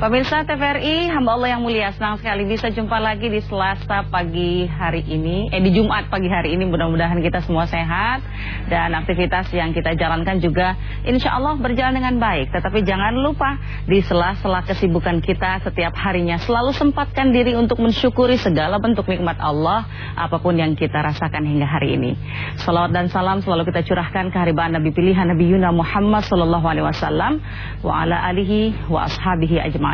Pemirsa TVRI, hamba Allah yang mulia, senang sekali bisa jumpa lagi di Selasa pagi hari ini, eh di Jumat pagi hari ini, mudah-mudahan kita semua sehat dan aktivitas yang kita jalankan juga insya Allah berjalan dengan baik. Tetapi jangan lupa di sela-sela kesibukan kita setiap harinya selalu sempatkan diri untuk mensyukuri segala bentuk nikmat Allah apa pun yang kita rasakan hingga hari ini. Salawat dan salam selalu kita curahkan ke haribaan Nabi pilihan Nabi Yuna Muhammad Sallallahu Alaihi Wasallam wa ala alihi wa ashabihi ajma'in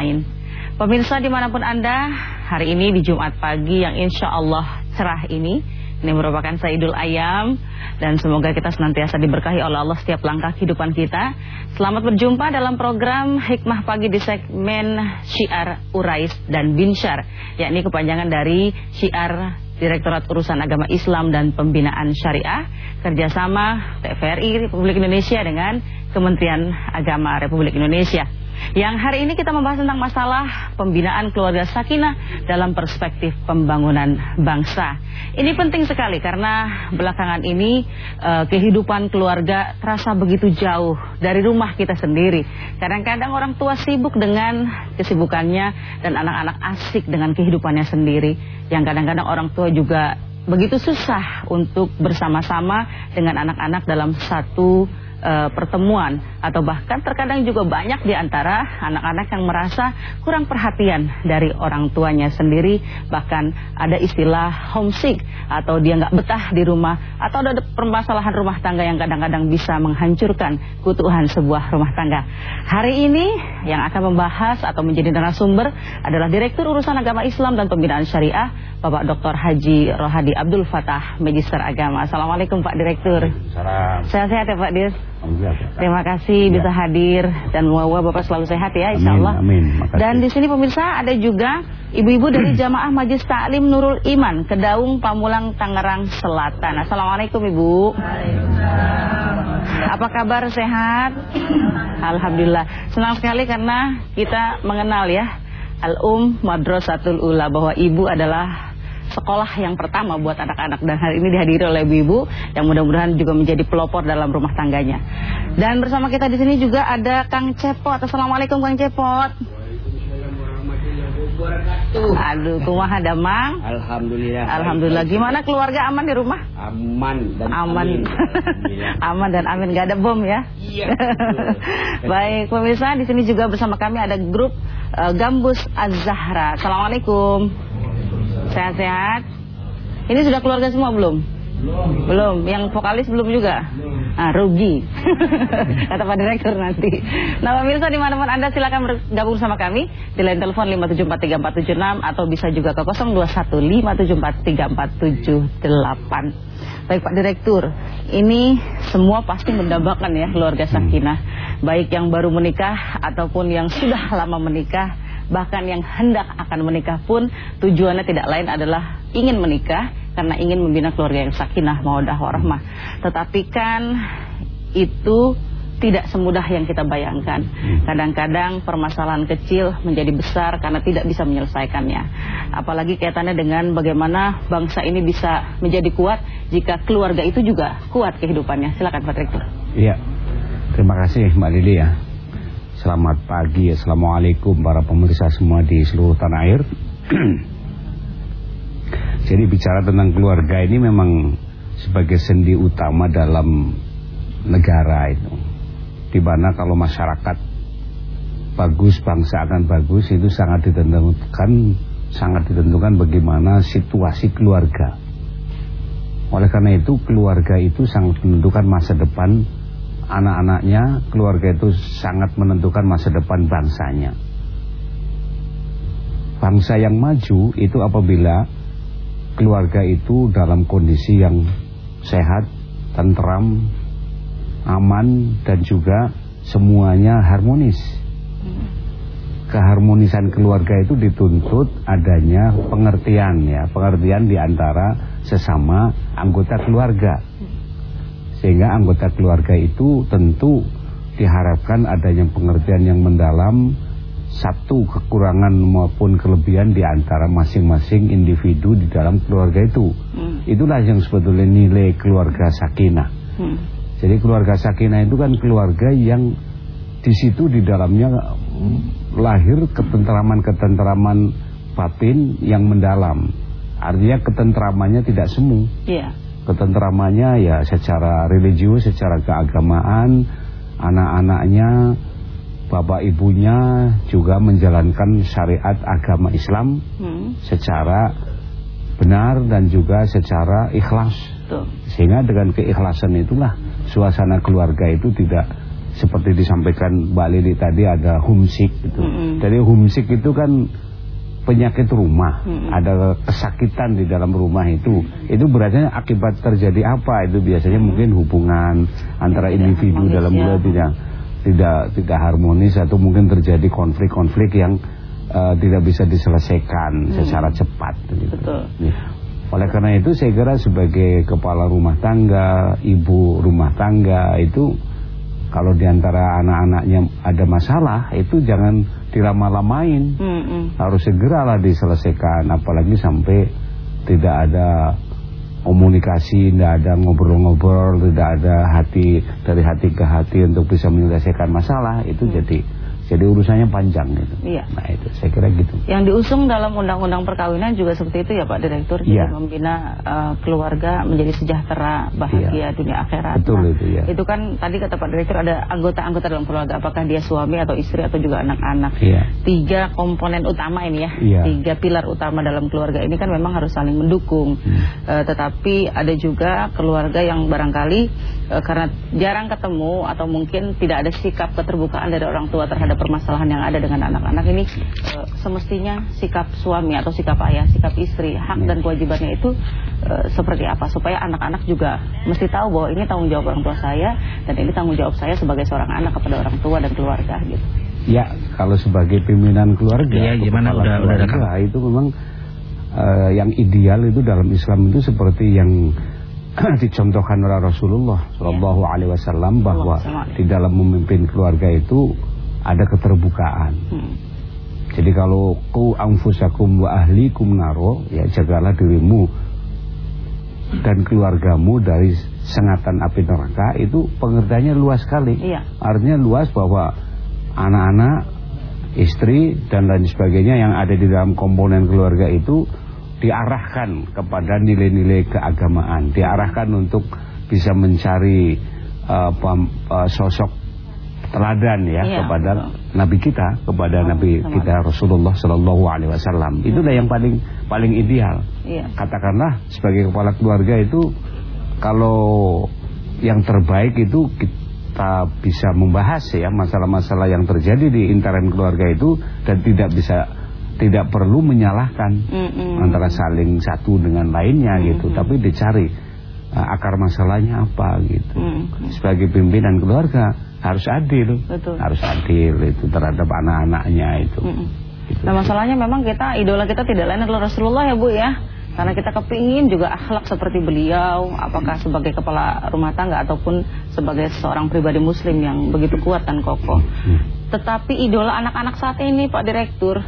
Pemirsa di mana pun Anda, hari ini di Jumat pagi yang insya Allah cerah ini, ini merupakan Saidul Ayam dan semoga kita senantiasa diberkahi oleh Allah setiap langkah kehidupan kita. Selamat berjumpa dalam program Hikmah Pagi di segmen Syiar Urais dan Binsyar, yakni kepanjangan dari Syiar Direktorat Urusan Agama Islam dan Pembinaan Syariah kerjasama TVRI Republik Indonesia dengan Kementerian Agama Republik Indonesia. Yang hari ini kita membahas tentang masalah pembinaan keluarga sakinah dalam perspektif pembangunan bangsa. Ini penting sekali karena belakangan ini uh, kehidupan keluarga terasa begitu jauh dari rumah kita sendiri. Kadang-kadang orang tua sibuk dengan kesibukannya dan anak-anak asik dengan kehidupannya sendiri. Yang kadang-kadang orang tua juga begitu susah untuk bersama-sama dengan anak-anak dalam satu uh, pertemuan atau bahkan terkadang juga banyak di antara anak-anak yang merasa kurang perhatian dari orang tuanya sendiri bahkan ada istilah homesick atau dia nggak betah di rumah atau ada permasalahan rumah tangga yang kadang-kadang bisa menghancurkan keutuhan sebuah rumah tangga. Hari ini yang akan membahas atau menjadi narasumber adalah Direktur Urusan Agama Islam dan Pembinaan Syariah Bapak Dr. Haji Rohadi Abdul Fatah Magister Agama. Assalamualaikum Pak Direktur. Sehat-sehat ya Pak Dir. Terima kasih ya. bisa hadir dan muawa Bapak selalu sehat ya insya Allah. Amin, amin. Dan di sini pemirsa ada juga ibu-ibu dari Jamaah Majlis Taklim Nurul Iman Kedaung Pamulang Tangerang Selatan. Assalamualaikum Ibu. Apa kabar sehat? Alhamdulillah. Senang sekali karena kita mengenal ya Al-Um Madrasatul Ula bahwa ibu adalah sekolah yang pertama buat anak-anak dan hari ini dihadiri oleh ibu-ibu yang mudah-mudahan juga menjadi pelopor dalam rumah tangganya. Dan bersama kita di sini juga ada Kang Cepot. Assalamualaikum Kang Cepot. Aduh, rumah ada Mang. Alhamdulillah. Alhamdulillah. Gimana keluarga aman di rumah? Aman dan aman. Amin. aman dan amin. Gak ada bom ya? Iya. Baik, pemirsa di sini juga bersama kami ada grup uh, Gambus Az-Zahra. Assalamualaikum. Sehat-sehat? Ini sudah keluarga semua belum? Belum. Belum. Yang vokalis belum juga? Belum. Ah, rugi. Kata Pak Direktur nanti. Nah, pemirsa di mana pun Anda silakan bergabung sama kami di line telepon 5743476 atau bisa juga ke 0215743478. Baik Pak Direktur, ini semua pasti mendambakan ya keluarga sakinah. Baik yang baru menikah ataupun yang sudah lama menikah bahkan yang hendak akan menikah pun tujuannya tidak lain adalah ingin menikah karena ingin membina keluarga yang sakinah mawaddah warahmah. Tetapi kan itu tidak semudah yang kita bayangkan. Kadang-kadang permasalahan kecil menjadi besar karena tidak bisa menyelesaikannya. Apalagi kaitannya dengan bagaimana bangsa ini bisa menjadi kuat jika keluarga itu juga kuat kehidupannya. Silakan Pak Rektor. Iya. Terima kasih Mbak Lili ya. Selamat pagi, Assalamualaikum para pemirsa semua di seluruh tanah air. Jadi bicara tentang keluarga ini memang sebagai sendi utama dalam negara itu. Di mana kalau masyarakat bagus, bangsa akan bagus itu sangat ditentukan Sangat ditentukan bagaimana situasi keluarga. Oleh karena itu keluarga itu sangat menentukan masa depan anak-anaknya, keluarga itu sangat menentukan masa depan bangsanya. Bangsa yang maju itu apabila keluarga itu dalam kondisi yang sehat, tentram, aman dan juga semuanya harmonis. Keharmonisan keluarga itu dituntut adanya pengertian ya, pengertian di antara sesama anggota keluarga. Sehingga anggota keluarga itu tentu diharapkan adanya pengertian yang mendalam satu kekurangan maupun kelebihan di antara masing-masing individu di dalam keluarga itu. Hmm. Itulah yang sebetulnya nilai keluarga sakinah. Hmm. Jadi keluarga sakinah itu kan keluarga yang di situ di dalamnya lahir ketentraman-ketentraman batin yang mendalam. Artinya ketentramannya tidak semu. Iya. Ketentramannya ya secara religius, secara keagamaan, anak-anaknya, bapak ibunya juga menjalankan syariat agama Islam hmm. secara benar dan juga secara ikhlas. Tuh. Sehingga dengan keikhlasan itulah suasana keluarga itu tidak seperti disampaikan Mbak Lili tadi ada homesick gitu. Mm -hmm. Jadi homesick itu kan penyakit rumah, hmm. ada kesakitan di dalam rumah itu, itu berarti akibat terjadi apa? Itu biasanya hmm. mungkin hubungan antara tidak individu dalam keluarga ya. tidak tidak tidak harmonis atau mungkin terjadi konflik-konflik yang uh, tidak bisa diselesaikan hmm. secara cepat. Gitu. Betul. Ya. Oleh karena itu saya kira sebagai kepala rumah tangga, ibu rumah tangga itu kalau di antara anak-anaknya ada masalah itu jangan dilama-lamain mm -mm. harus segeralah diselesaikan apalagi sampai tidak ada komunikasi, tidak ada ngobrol-ngobrol, tidak ada hati dari hati ke hati untuk bisa menyelesaikan masalah itu mm. jadi jadi urusannya panjang gitu. Iya. Nah itu saya kira gitu. Yang diusung dalam undang-undang perkawinan juga seperti itu ya Pak Direktur. Jadi iya. membina uh, keluarga menjadi sejahtera, bahagia iya. dunia akhirat. Betul nah, itu ya. Itu kan tadi kata Pak Direktur ada anggota-anggota dalam keluarga. Apakah dia suami atau istri atau juga anak-anak. Iya. Tiga komponen utama ini ya. Iya. Tiga pilar utama dalam keluarga ini kan memang harus saling mendukung. Hmm. Uh, tetapi ada juga keluarga yang barangkali uh, karena jarang ketemu atau mungkin tidak ada sikap keterbukaan dari orang tua terhadap permasalahan yang ada dengan anak-anak ini e, semestinya sikap suami atau sikap ayah, sikap istri, hak dan kewajibannya itu e, seperti apa? Supaya anak-anak juga mesti tahu bahwa ini tanggung jawab orang tua saya dan ini tanggung jawab saya sebagai seorang anak kepada orang tua dan keluarga gitu. Ya, kalau sebagai pimpinan keluarga, ya, gimana? udah keluarga, udah itu memang uh, yang ideal itu dalam Islam itu seperti yang dicontohkan oleh Rasulullah Shallallahu ya. Alaihi Wasallam bahwa di dalam memimpin keluarga itu ada keterbukaan. Hmm. Jadi kalau ku anfusakum wa ahlikum naro, ya jagalah dirimu dan keluargamu dari sengatan api neraka itu pengertiannya luas sekali. Iya. Artinya luas bahwa anak-anak, istri dan lain sebagainya yang ada di dalam komponen keluarga itu diarahkan kepada nilai-nilai keagamaan, diarahkan untuk bisa mencari uh, sosok teladan ya iya. kepada Nabi kita, kepada oh, Nabi sama. kita Rasulullah Shallallahu Alaihi Wasallam. Hmm. Itulah yang paling paling ideal. Iya. Katakanlah sebagai kepala keluarga itu kalau yang terbaik itu kita bisa membahas ya masalah-masalah yang terjadi di intern keluarga itu dan tidak bisa tidak perlu menyalahkan mm -mm. antara saling satu dengan lainnya mm -mm. gitu, tapi dicari uh, akar masalahnya apa gitu. Mm -mm. Sebagai pimpinan keluarga harus adil Betul. harus adil itu terhadap anak-anaknya itu mm -mm. Gitu. Nah masalahnya memang kita idola kita tidak lain adalah Rasulullah ya Bu ya karena kita kepingin juga akhlak seperti beliau apakah sebagai kepala rumah tangga ataupun sebagai seorang pribadi muslim yang begitu kuat dan kokoh hmm. tetapi idola anak-anak saat ini Pak Direktur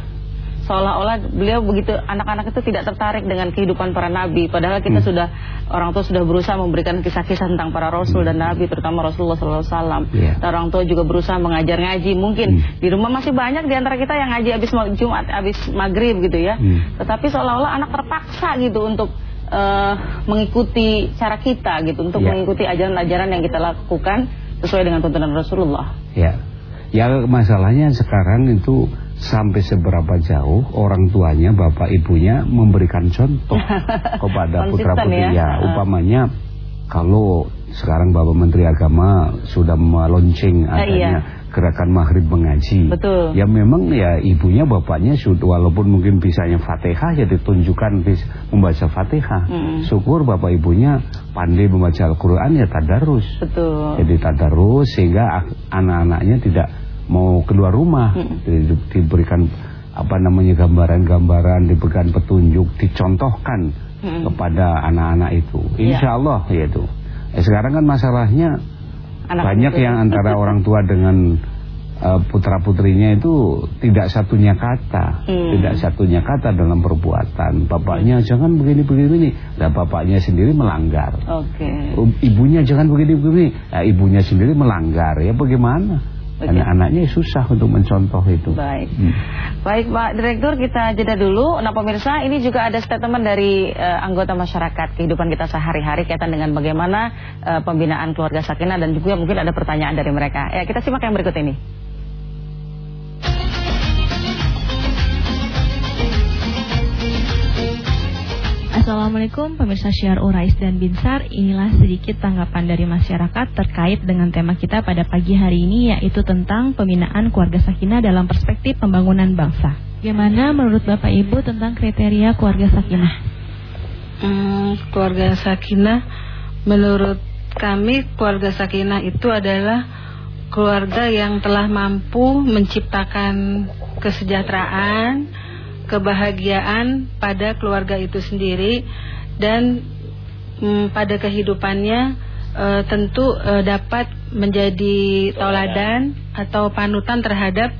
seolah-olah beliau begitu anak-anak itu tidak tertarik dengan kehidupan para nabi padahal kita hmm. sudah orang tua sudah berusaha memberikan kisah-kisah tentang para rasul dan nabi terutama Rasulullah SAW yeah. dan orang tua juga berusaha mengajar ngaji mungkin hmm. di rumah masih banyak di antara kita yang ngaji habis Jumat habis maghrib gitu ya hmm. tetapi seolah-olah anak terpaksa gitu untuk uh, mengikuti cara kita gitu untuk yeah. mengikuti ajaran-ajaran yang kita lakukan sesuai dengan tuntunan Rasulullah ya yeah. ya masalahnya sekarang itu sampai seberapa jauh orang tuanya, bapak ibunya memberikan contoh kepada putra putri ya. ya. Upamanya kalau sekarang Bapak Menteri Agama sudah melonceng uh, adanya iya. gerakan maghrib mengaji. Betul. Ya memang ya ibunya bapaknya sudah walaupun mungkin bisanya Fatihah ya ditunjukkan bis, membaca Fatihah. Mm -hmm. Syukur bapak ibunya pandai membaca Al-Qur'an ya tadarus. Betul. Jadi tadarus sehingga anak-anaknya tidak mau keluar rumah hmm. di, diberikan apa namanya gambaran-gambaran diberikan petunjuk dicontohkan hmm. kepada anak-anak itu iya. Insya Allah ya. yaitu eh, sekarang kan masalahnya Anak banyak itu. yang antara orang tua dengan uh, putra-putrinya itu tidak satunya kata, hmm. tidak satunya kata dalam perbuatan. Bapaknya jangan begini-begini, dan bapaknya sendiri melanggar. Okay. Ibunya jangan begini-begini, nah, ibunya sendiri melanggar. Ya bagaimana? Anak-anaknya susah untuk mencontoh itu. Baik. Hmm. Baik Pak Direktur, kita jeda dulu. Nah pemirsa, ini juga ada statement dari uh, anggota masyarakat kehidupan kita sehari-hari kaitan dengan bagaimana uh, pembinaan keluarga sakinah dan juga mungkin ada pertanyaan dari mereka. Ya, kita simak yang berikut ini. Assalamualaikum pemirsa Syiar Urais dan Binsar Inilah sedikit tanggapan dari masyarakat terkait dengan tema kita pada pagi hari ini Yaitu tentang pembinaan keluarga sakinah dalam perspektif pembangunan bangsa Bagaimana menurut Bapak Ibu tentang kriteria keluarga sakinah? Hmm, keluarga sakinah menurut kami keluarga sakinah itu adalah keluarga yang telah mampu menciptakan kesejahteraan kebahagiaan pada keluarga itu sendiri dan mm, pada kehidupannya e, tentu e, dapat menjadi tauladan atau panutan terhadap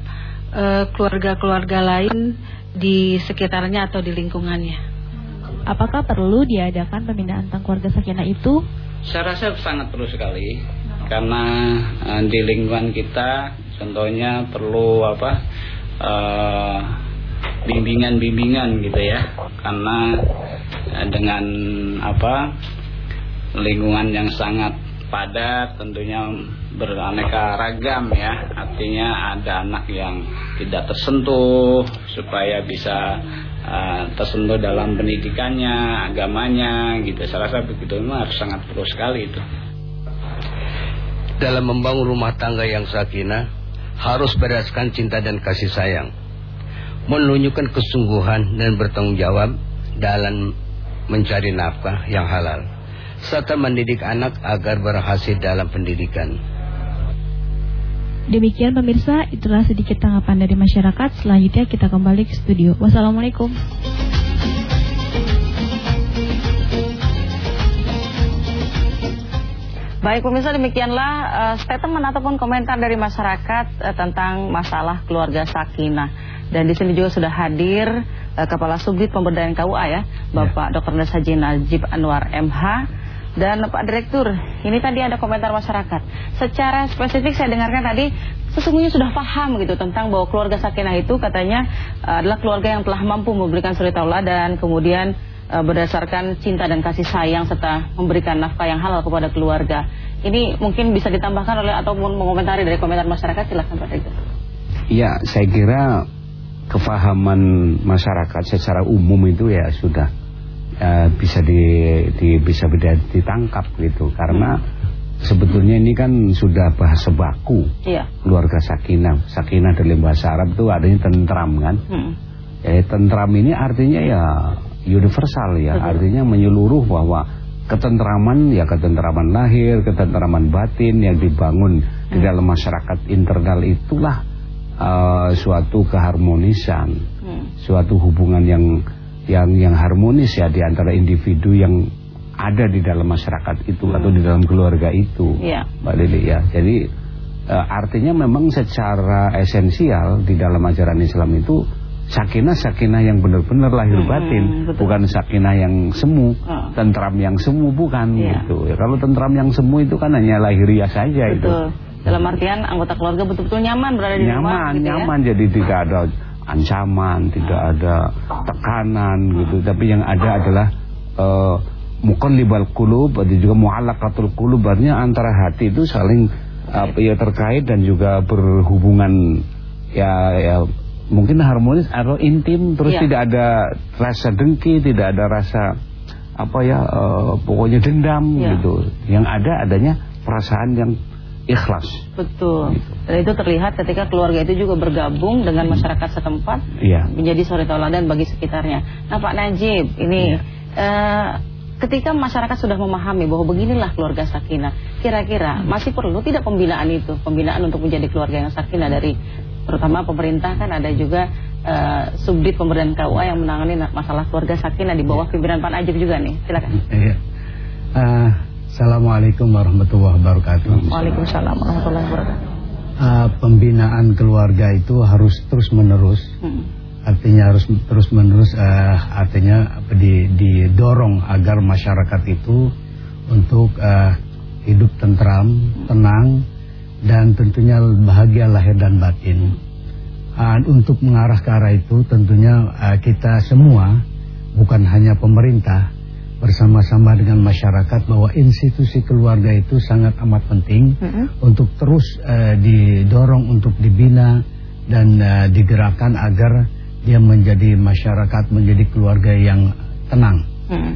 e, keluarga-keluarga lain di sekitarnya atau di lingkungannya. Apakah perlu diadakan pembinaan tentang keluarga sakinah itu? Saya rasa sangat perlu sekali karena di lingkungan kita contohnya perlu apa uh, bimbingan-bimbingan gitu ya. Karena eh, dengan apa lingkungan yang sangat padat tentunya beraneka ragam ya. Artinya ada anak yang tidak tersentuh supaya bisa uh, tersentuh dalam pendidikannya agamanya gitu. Saya rasa begitu memang harus sangat perlu sekali itu. Dalam membangun rumah tangga yang sakinah harus berdasarkan cinta dan kasih sayang menunjukkan kesungguhan dan bertanggung jawab dalam mencari nafkah yang halal serta mendidik anak agar berhasil dalam pendidikan. Demikian pemirsa, itulah sedikit tanggapan dari masyarakat. Selanjutnya kita kembali ke studio. Wassalamualaikum. Baik pemirsa demikianlah uh, statement ataupun komentar dari masyarakat uh, tentang masalah keluarga sakinah. Dan di sini juga sudah hadir uh, Kepala Subdit Pemberdayaan KUA ya, Bapak ya. Dr. Nes Haji Najib Anwar MH dan Pak Direktur. Ini tadi ada komentar masyarakat. Secara spesifik saya dengarkan tadi sesungguhnya sudah paham gitu tentang bahwa keluarga sakinah itu katanya uh, adalah keluarga yang telah mampu memberikan suri dan kemudian uh, berdasarkan cinta dan kasih sayang serta memberikan nafkah yang halal kepada keluarga. Ini mungkin bisa ditambahkan oleh ataupun mengomentari dari komentar masyarakat silahkan Pak Direktur. Ya, saya kira kefahaman masyarakat secara umum itu ya sudah uh, bisa di, di bisa ditangkap gitu karena hmm. sebetulnya ini kan sudah bahasa baku iya. keluarga sakinah sakinah dalam bahasa Arab itu adanya tentram kan hmm. ya tentram ini artinya ya universal ya Betul. artinya menyeluruh bahwa ketentraman ya ketentraman lahir ketentraman batin yang dibangun hmm. di dalam masyarakat internal itulah uh, suatu keharmonisan, hmm. suatu hubungan yang yang yang harmonis ya di antara individu yang ada di dalam masyarakat itu hmm. atau di dalam keluarga itu, yeah. Mbak Lili ya. Jadi uh, artinya memang secara esensial di dalam ajaran Islam itu sakinah sakinah yang benar-benar lahir hmm, batin, betul. bukan sakinah yang semu, oh. tentram yang semu bukan yeah. gitu. Ya, kalau tentram yang semu itu kan hanya lahiriah saja betul. itu. Dalam artian anggota keluarga betul-betul nyaman berada di nyaman, rumah gitu ya? Nyaman, jadi tidak ada ancaman, tidak ada tekanan gitu. Tapi yang ada adalah uh, muqallibal qulub ada juga mu'allaqatul qulub artinya antara hati itu saling apa ya terkait dan juga berhubungan ya ya mungkin harmonis atau intim terus ya. tidak ada rasa dengki, tidak ada rasa apa ya uh, pokoknya dendam ya. gitu. Yang ada adanya perasaan yang ikhlas. Betul. Dan itu terlihat ketika keluarga itu juga bergabung dengan masyarakat setempat iya. menjadi suri tauladan bagi sekitarnya. Nah Pak Najib, ini iya. uh, ketika masyarakat sudah memahami bahwa beginilah keluarga sakinah, kira-kira masih perlu tidak pembinaan itu, pembinaan untuk menjadi keluarga yang sakinah dari terutama pemerintah kan ada juga uh, subdit pemberdayaan KUA yang menangani masalah keluarga sakinah di bawah pimpinan Pak Najib juga nih. Silakan. Iya. Uh, Assalamualaikum warahmatullahi wabarakatuh. Waalaikumsalam warahmatullahi wabarakatuh. uh, pembinaan keluarga itu harus terus menerus. Hmm. Artinya harus terus menerus uh, artinya di, didorong agar masyarakat itu untuk uh, hidup tentram, tenang dan tentunya bahagia lahir dan batin. Uh, untuk mengarah ke arah itu tentunya uh, kita semua bukan hanya pemerintah bersama-sama dengan masyarakat bahwa institusi keluarga itu sangat amat penting mm -hmm. untuk terus uh, didorong untuk dibina dan uh, digerakkan agar dia menjadi masyarakat menjadi keluarga yang tenang. Mm -hmm.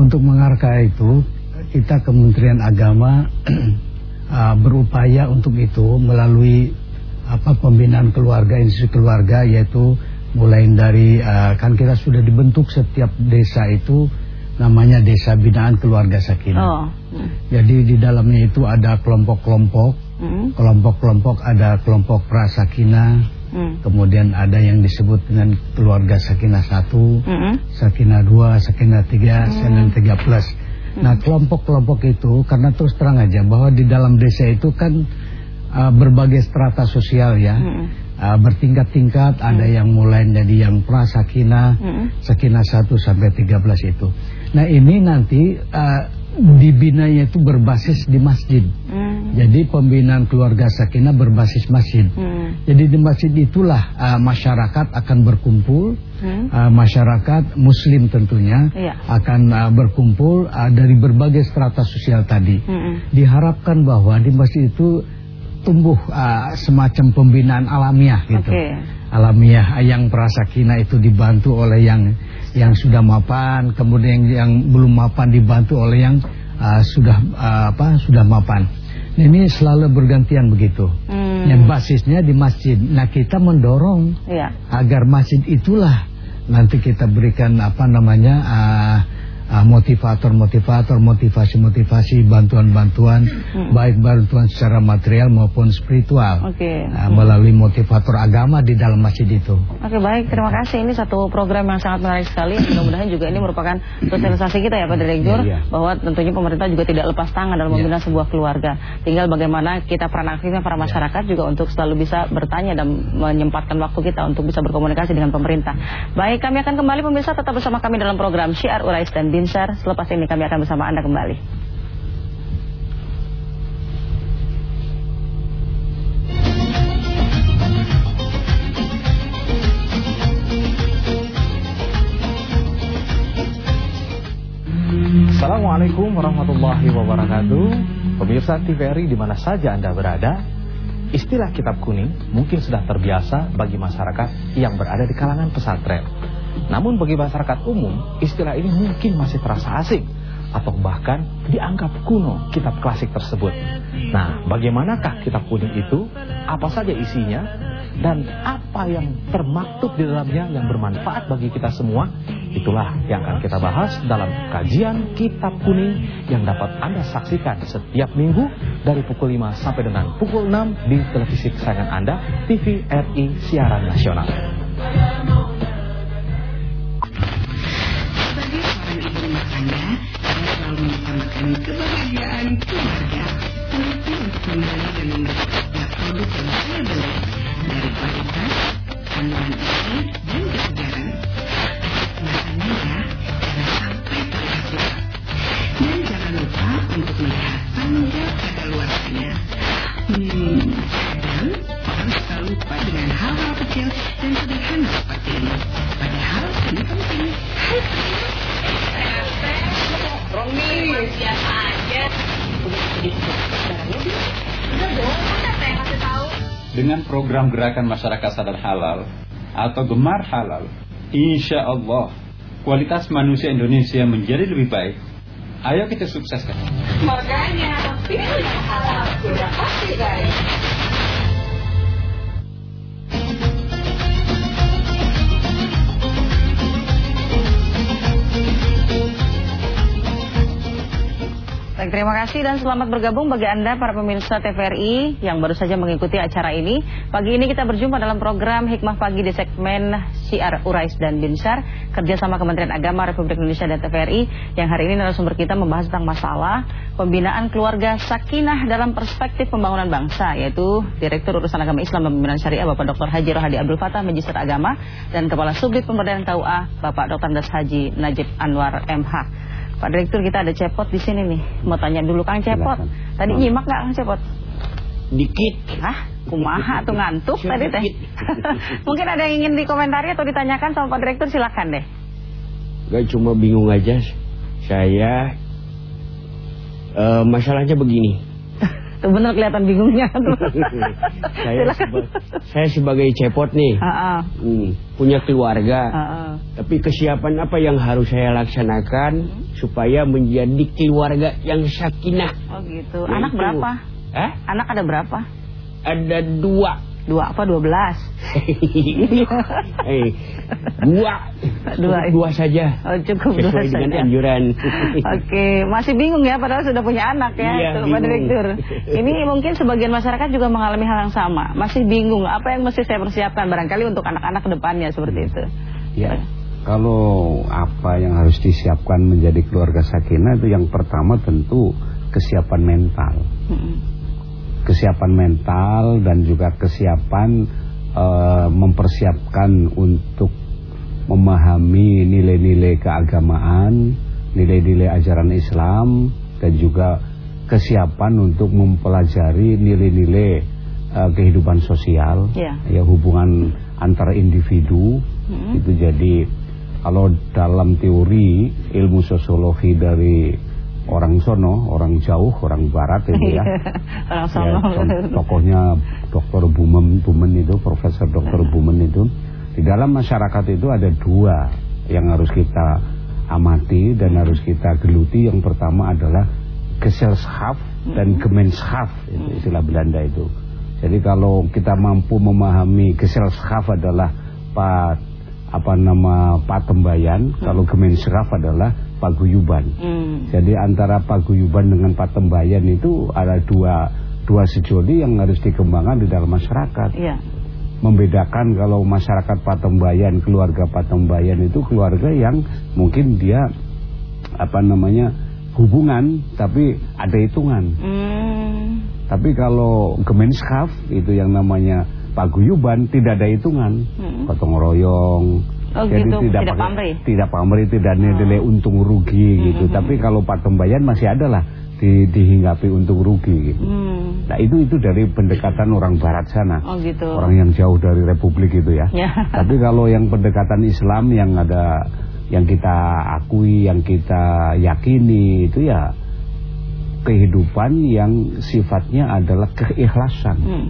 Untuk mengarah itu kita Kementerian Agama uh, berupaya untuk itu melalui apa pembinaan keluarga institusi keluarga yaitu mulai dari uh, kan kita sudah dibentuk setiap desa itu namanya Desa Binaan Keluarga Sakinah. Oh. Hmm. Jadi di dalamnya itu ada kelompok-kelompok, hmm. kelompok-kelompok ada kelompok Prasakina, hmm. kemudian ada yang disebut dengan Keluarga Sakinah satu, hmm. Sakinah dua, Sakinah tiga, hmm. Sakinah tiga plus. Hmm. Nah kelompok-kelompok itu karena terus terang aja bahwa di dalam desa itu kan uh, berbagai strata sosial ya. Hmm uh, bertingkat-tingkat, hmm. ada yang mulai dari yang prasakina, hmm. sakina 1 sampai 13 itu. Nah, ini nanti uh, dibinanya itu berbasis di masjid. Hmm. Jadi pembinaan keluarga sakinah berbasis masjid. Hmm. Jadi di masjid itulah uh, masyarakat akan berkumpul, hmm. uh, masyarakat muslim tentunya iya. akan uh, berkumpul uh, dari berbagai strata sosial tadi. Hmm. Diharapkan bahwa di masjid itu tumbuh uh, semacam pembinaan alamiah gitu. Okay. Alamiah yang prasakina itu dibantu oleh yang yang sudah mapan, kemudian yang belum mapan dibantu oleh yang uh, sudah uh, apa sudah mapan. Nah, ini selalu bergantian begitu. Hmm. Yang basisnya di masjid. Nah kita mendorong ya. agar masjid itulah nanti kita berikan apa namanya. Uh, motivator-motivator, motivasi-motivasi, bantuan-bantuan, hmm. baik bantuan secara material maupun spiritual, okay. uh, melalui motivator agama di dalam masjid itu. Oke okay, baik, terima kasih. Ini satu program yang sangat menarik sekali. Mudah-mudahan juga ini merupakan sosialisasi kita ya Pak Direktur, ya, ya. bahwa tentunya pemerintah juga tidak lepas tangan dalam membina ya. sebuah keluarga. Tinggal bagaimana kita peran aktifnya para masyarakat ya. juga untuk selalu bisa bertanya dan menyempatkan waktu kita untuk bisa berkomunikasi dengan pemerintah. Baik, kami akan kembali pemirsa tetap bersama kami dalam program Syiar Urais dan Binsar. Selepas ini kami akan bersama Anda kembali. Assalamualaikum warahmatullahi wabarakatuh Pemirsa TVRI di mana saja Anda berada Istilah kitab kuning mungkin sudah terbiasa bagi masyarakat yang berada di kalangan pesantren namun bagi masyarakat umum, istilah ini mungkin masih terasa asing atau bahkan dianggap kuno kitab klasik tersebut. Nah, bagaimanakah kitab kuning itu? Apa saja isinya? Dan apa yang termaktub di dalamnya yang bermanfaat bagi kita semua? Itulah yang akan kita bahas dalam kajian kitab kuning yang dapat Anda saksikan setiap minggu dari pukul 5 sampai dengan pukul 6 di televisi kesayangan Anda, TVRI Siaran Nasional. Dan kebahagiaan keluarga penting untuk membeli dan mendapatkan produk yang saya beli dari kualitas, kandungan isi, dan kesegaran. Makannya ya, jangan sampai terhasil. Dan jangan lupa untuk melihat tanggal pada luarnya. Hmm, dan harus tak lupa dengan hal-hal kecil dan sederhana seperti ini. Padahal ini penting. Hai, Romi. Siapa aja. Dengan program Gerakan Masyarakat Sadar Halal atau Gemar Halal, insya Allah kualitas manusia Indonesia menjadi lebih baik. Ayo kita sukseskan. Makanya pilih halal, sudah pasti baik. Terima kasih dan selamat bergabung bagi Anda para pemirsa TVRI yang baru saja mengikuti acara ini. Pagi ini kita berjumpa dalam program Hikmah Pagi di segmen Syiar Urais dan Binsar kerjasama Kementerian Agama Republik Indonesia dan TVRI yang hari ini narasumber kita membahas tentang masalah pembinaan keluarga sakinah dalam perspektif pembangunan bangsa yaitu Direktur Urusan Agama Islam dan Pembinaan Syariah Bapak Dr. Haji Rohadi Abdul Fatah Magister Agama dan Kepala Subdit Pemberdayaan KUA Bapak Dr. Das Haji Najib Anwar MH. Pak Direktur kita ada cepot di sini nih. Mau tanya dulu Kang Cepot. Tadi nyimak nggak Kang Cepot? Dikit. Hah? Kumaha tuh ngantuk tadi teh. Mungkin ada yang ingin dikomentari atau ditanyakan sama Pak Direktur silakan deh. Gak cuma bingung aja. Saya uh, masalahnya begini. Tuh bener kelihatan bingungnya saya, seba saya sebagai cepot nih, hmm, punya keluarga. Tapi kesiapan apa yang harus saya laksanakan hmm. supaya menjadi keluarga yang sakinah? Oh gitu. Anak berapa? Eh? Anak ada berapa? Ada dua. Dua apa? Dua belas? hey, dua. Dua. Dua saja. Oh, cukup Sesuai dua dengan saja. anjuran. Oke, masih bingung ya padahal sudah punya anak ya, iya, itu, Pak Direktur. Ini mungkin sebagian masyarakat juga mengalami hal yang sama. Masih bingung apa yang mesti saya persiapkan barangkali untuk anak-anak ke depannya seperti itu. Ya. Kalau apa yang harus disiapkan menjadi keluarga sakinah itu yang pertama tentu kesiapan mental. Hmm. Kesiapan mental dan juga kesiapan uh, mempersiapkan untuk memahami nilai-nilai keagamaan, nilai-nilai ajaran Islam dan juga kesiapan untuk mempelajari nilai-nilai uh, kehidupan sosial, yeah. ya hubungan antara individu hmm. itu jadi kalau dalam teori ilmu sosiologi dari orang sono, orang jauh, orang barat itu ya. orang sono. Ya, tokohnya Dr. Bumen, Bumen itu, Profesor Dr. Bumen itu. Di dalam masyarakat itu ada dua yang harus kita amati dan harus kita geluti. Yang pertama adalah Geselschap dan Gemeenschap, itu istilah Belanda itu. Jadi kalau kita mampu memahami Geselschap adalah Pak apa nama patembayan, hmm. kalau Gemeenschap adalah paguyuban. Hmm. Jadi antara paguyuban dengan patembayan itu ada dua dua sejoli yang harus dikembangkan di dalam masyarakat. Yeah. Membedakan kalau masyarakat patembayan, keluarga patembayan itu keluarga yang mungkin dia apa namanya hubungan tapi ada hitungan. Hmm. Tapi kalau Gemeenschap itu yang namanya paguyuban tidak ada hitungan, hmm. gotong royong. Oh, Jadi gitu. tidak tidak pakai, pamrih. tidak pamrih, tidak nilai Oh. untung rugi Hmm, gitu. hmm, Tapi kalau patembayan masih ada lah di, dihinggapi untung rugi gitu. Hmm. Nah itu itu dari pendekatan orang Barat sana, Oh gitu. orang yang jauh dari Republik itu ya. Ya. Tapi kalau yang pendekatan Islam yang ada yang kita akui, yang kita yakini itu ya kehidupan yang sifatnya adalah keikhlasan. Hmm.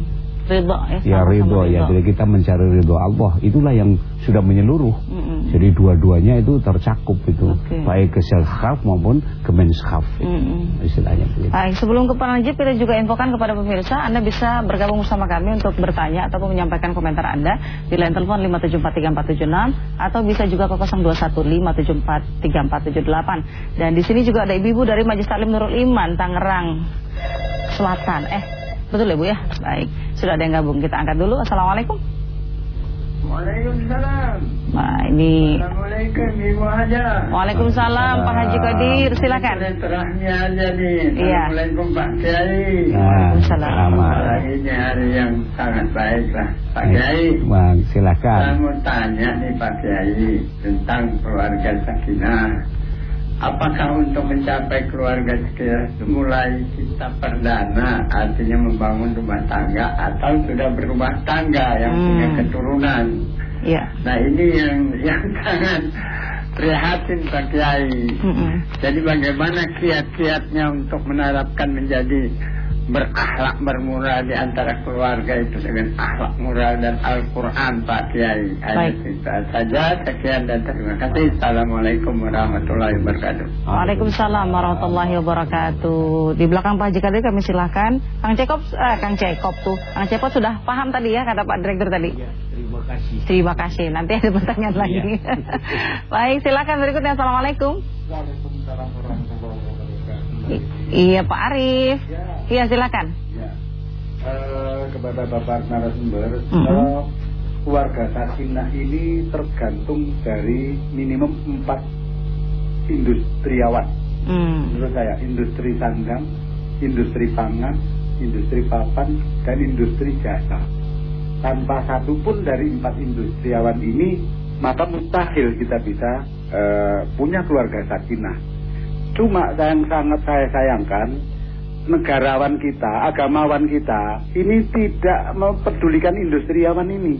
Ridho ya. Ya ridho ya, jadi kita mencari ridho Allah itulah yang sudah menyeluruh. Mm-mm. Jadi dua-duanya itu tercakup itu, Oke. baik keselkhaf maupun kemenschaf itu, Mm-mm. istilahnya. begitu. Baik, sebelum ke Pak Najib, kita juga infokan kepada pemirsa, Anda bisa bergabung bersama kami untuk bertanya ataupun menyampaikan komentar Anda di line telepon 5743476 atau bisa juga ke 0215743478. Dan di sini juga ada ibu-ibu dari Majelis Taklim Nurul Iman, Tangerang Selatan. Eh, betul ya Bu ya? Baik, sudah ada yang gabung. Kita angkat dulu. Assalamualaikum. Waalaikumsalam. Nah, ini Assalamualaikum Ibu Haja. Waalaikumsalam Pak Haji Qadir, silakan. Terahnya aja nih. Iya. Assalamualaikum Pak Kiai. Nah, Waalaikumsalam. Apalagi ini hari yang sangat baik lah Pak Kiai. Bang, Saya silakan. mau tanya nih Pak Kiai tentang keluarga sakinah. Apakah untuk mencapai keluarga itu mulai kita perdana artinya membangun rumah tangga atau sudah berumah tangga yang Hmm. punya keturunan? Iya. Nah ini yang yang sangat prihatin Pak Kiai. Mm-mm. Jadi bagaimana kiat-kiatnya untuk menerapkan menjadi berakhlak bermoral di antara keluarga itu dengan akhlak moral dan Al-Quran Pak Kiai. Hanya Baik. itu saja. Sekian dan terima kasih. Assalamualaikum warahmatullahi wabarakatuh. Waalaikumsalam warahmatullahi wabarakatuh. Di belakang Pak Haji Qadir kami silahkan. Kang Cekop, eh, Kang Cekop tuh. Kang Cekop sudah paham tadi ya kata Pak Direktur tadi. Terima kasih. Terima kasih. Nanti ada pertanyaan lagi. Baik, silakan berikutnya. Assalamualaikum. Waalaikumsalam warahmatullahi wabarakatuh. Iya Pak Arif. Ya. Iya silakan. Ya. Uh, kepada Bapak narasumber, Mm -hmm. uh, keluarga Sakinah ini tergantung dari minimum empat industriawan. Hmm. Menurut saya, industri sandang, industri pangan, industri papan, dan industri jasa. Tanpa satu pun dari empat industriawan ini, maka mustahil kita bisa uh, punya keluarga sakinah. Cuma yang sangat saya sayangkan, negarawan kita, agamawan kita, ini tidak mempedulikan industriawan ini.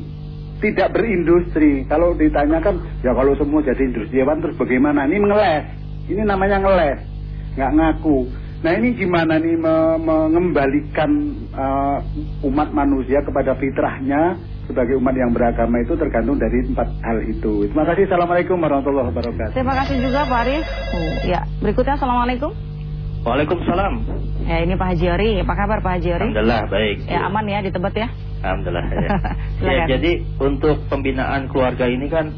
Tidak berindustri. Kalau ditanyakan, ya kalau semua jadi industriawan terus bagaimana? Ini ngeles. Ini namanya ngeles. Nggak ngaku. Nah ini gimana nih me mengembalikan uh, umat manusia kepada fitrahnya sebagai umat yang beragama itu tergantung dari empat hal itu. Terima kasih. Assalamualaikum warahmatullahi wabarakatuh. Terima kasih juga Pak Arif. Ya, berikutnya Assalamualaikum. Waalaikumsalam. Ya ini Pak Haji Ori. Apa kabar Pak Haji Ori? Alhamdulillah baik. Ya aman ya di Tebet ya. Alhamdulillah ya. ya jadi untuk pembinaan keluarga ini kan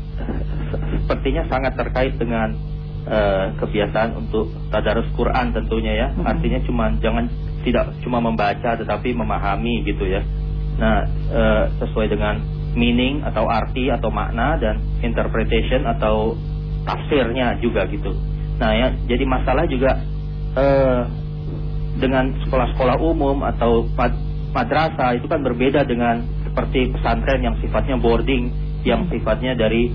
sepertinya sangat terkait dengan uh, kebiasaan untuk tadarus Quran tentunya ya. Hmm. Artinya cuma jangan tidak cuma membaca tetapi memahami gitu ya. Nah, uh, sesuai dengan meaning atau arti atau makna dan interpretation atau tafsirnya juga gitu. Nah, ya jadi masalah juga uh, dengan sekolah-sekolah umum atau madrasah itu kan berbeda dengan seperti pesantren yang sifatnya boarding yang sifatnya dari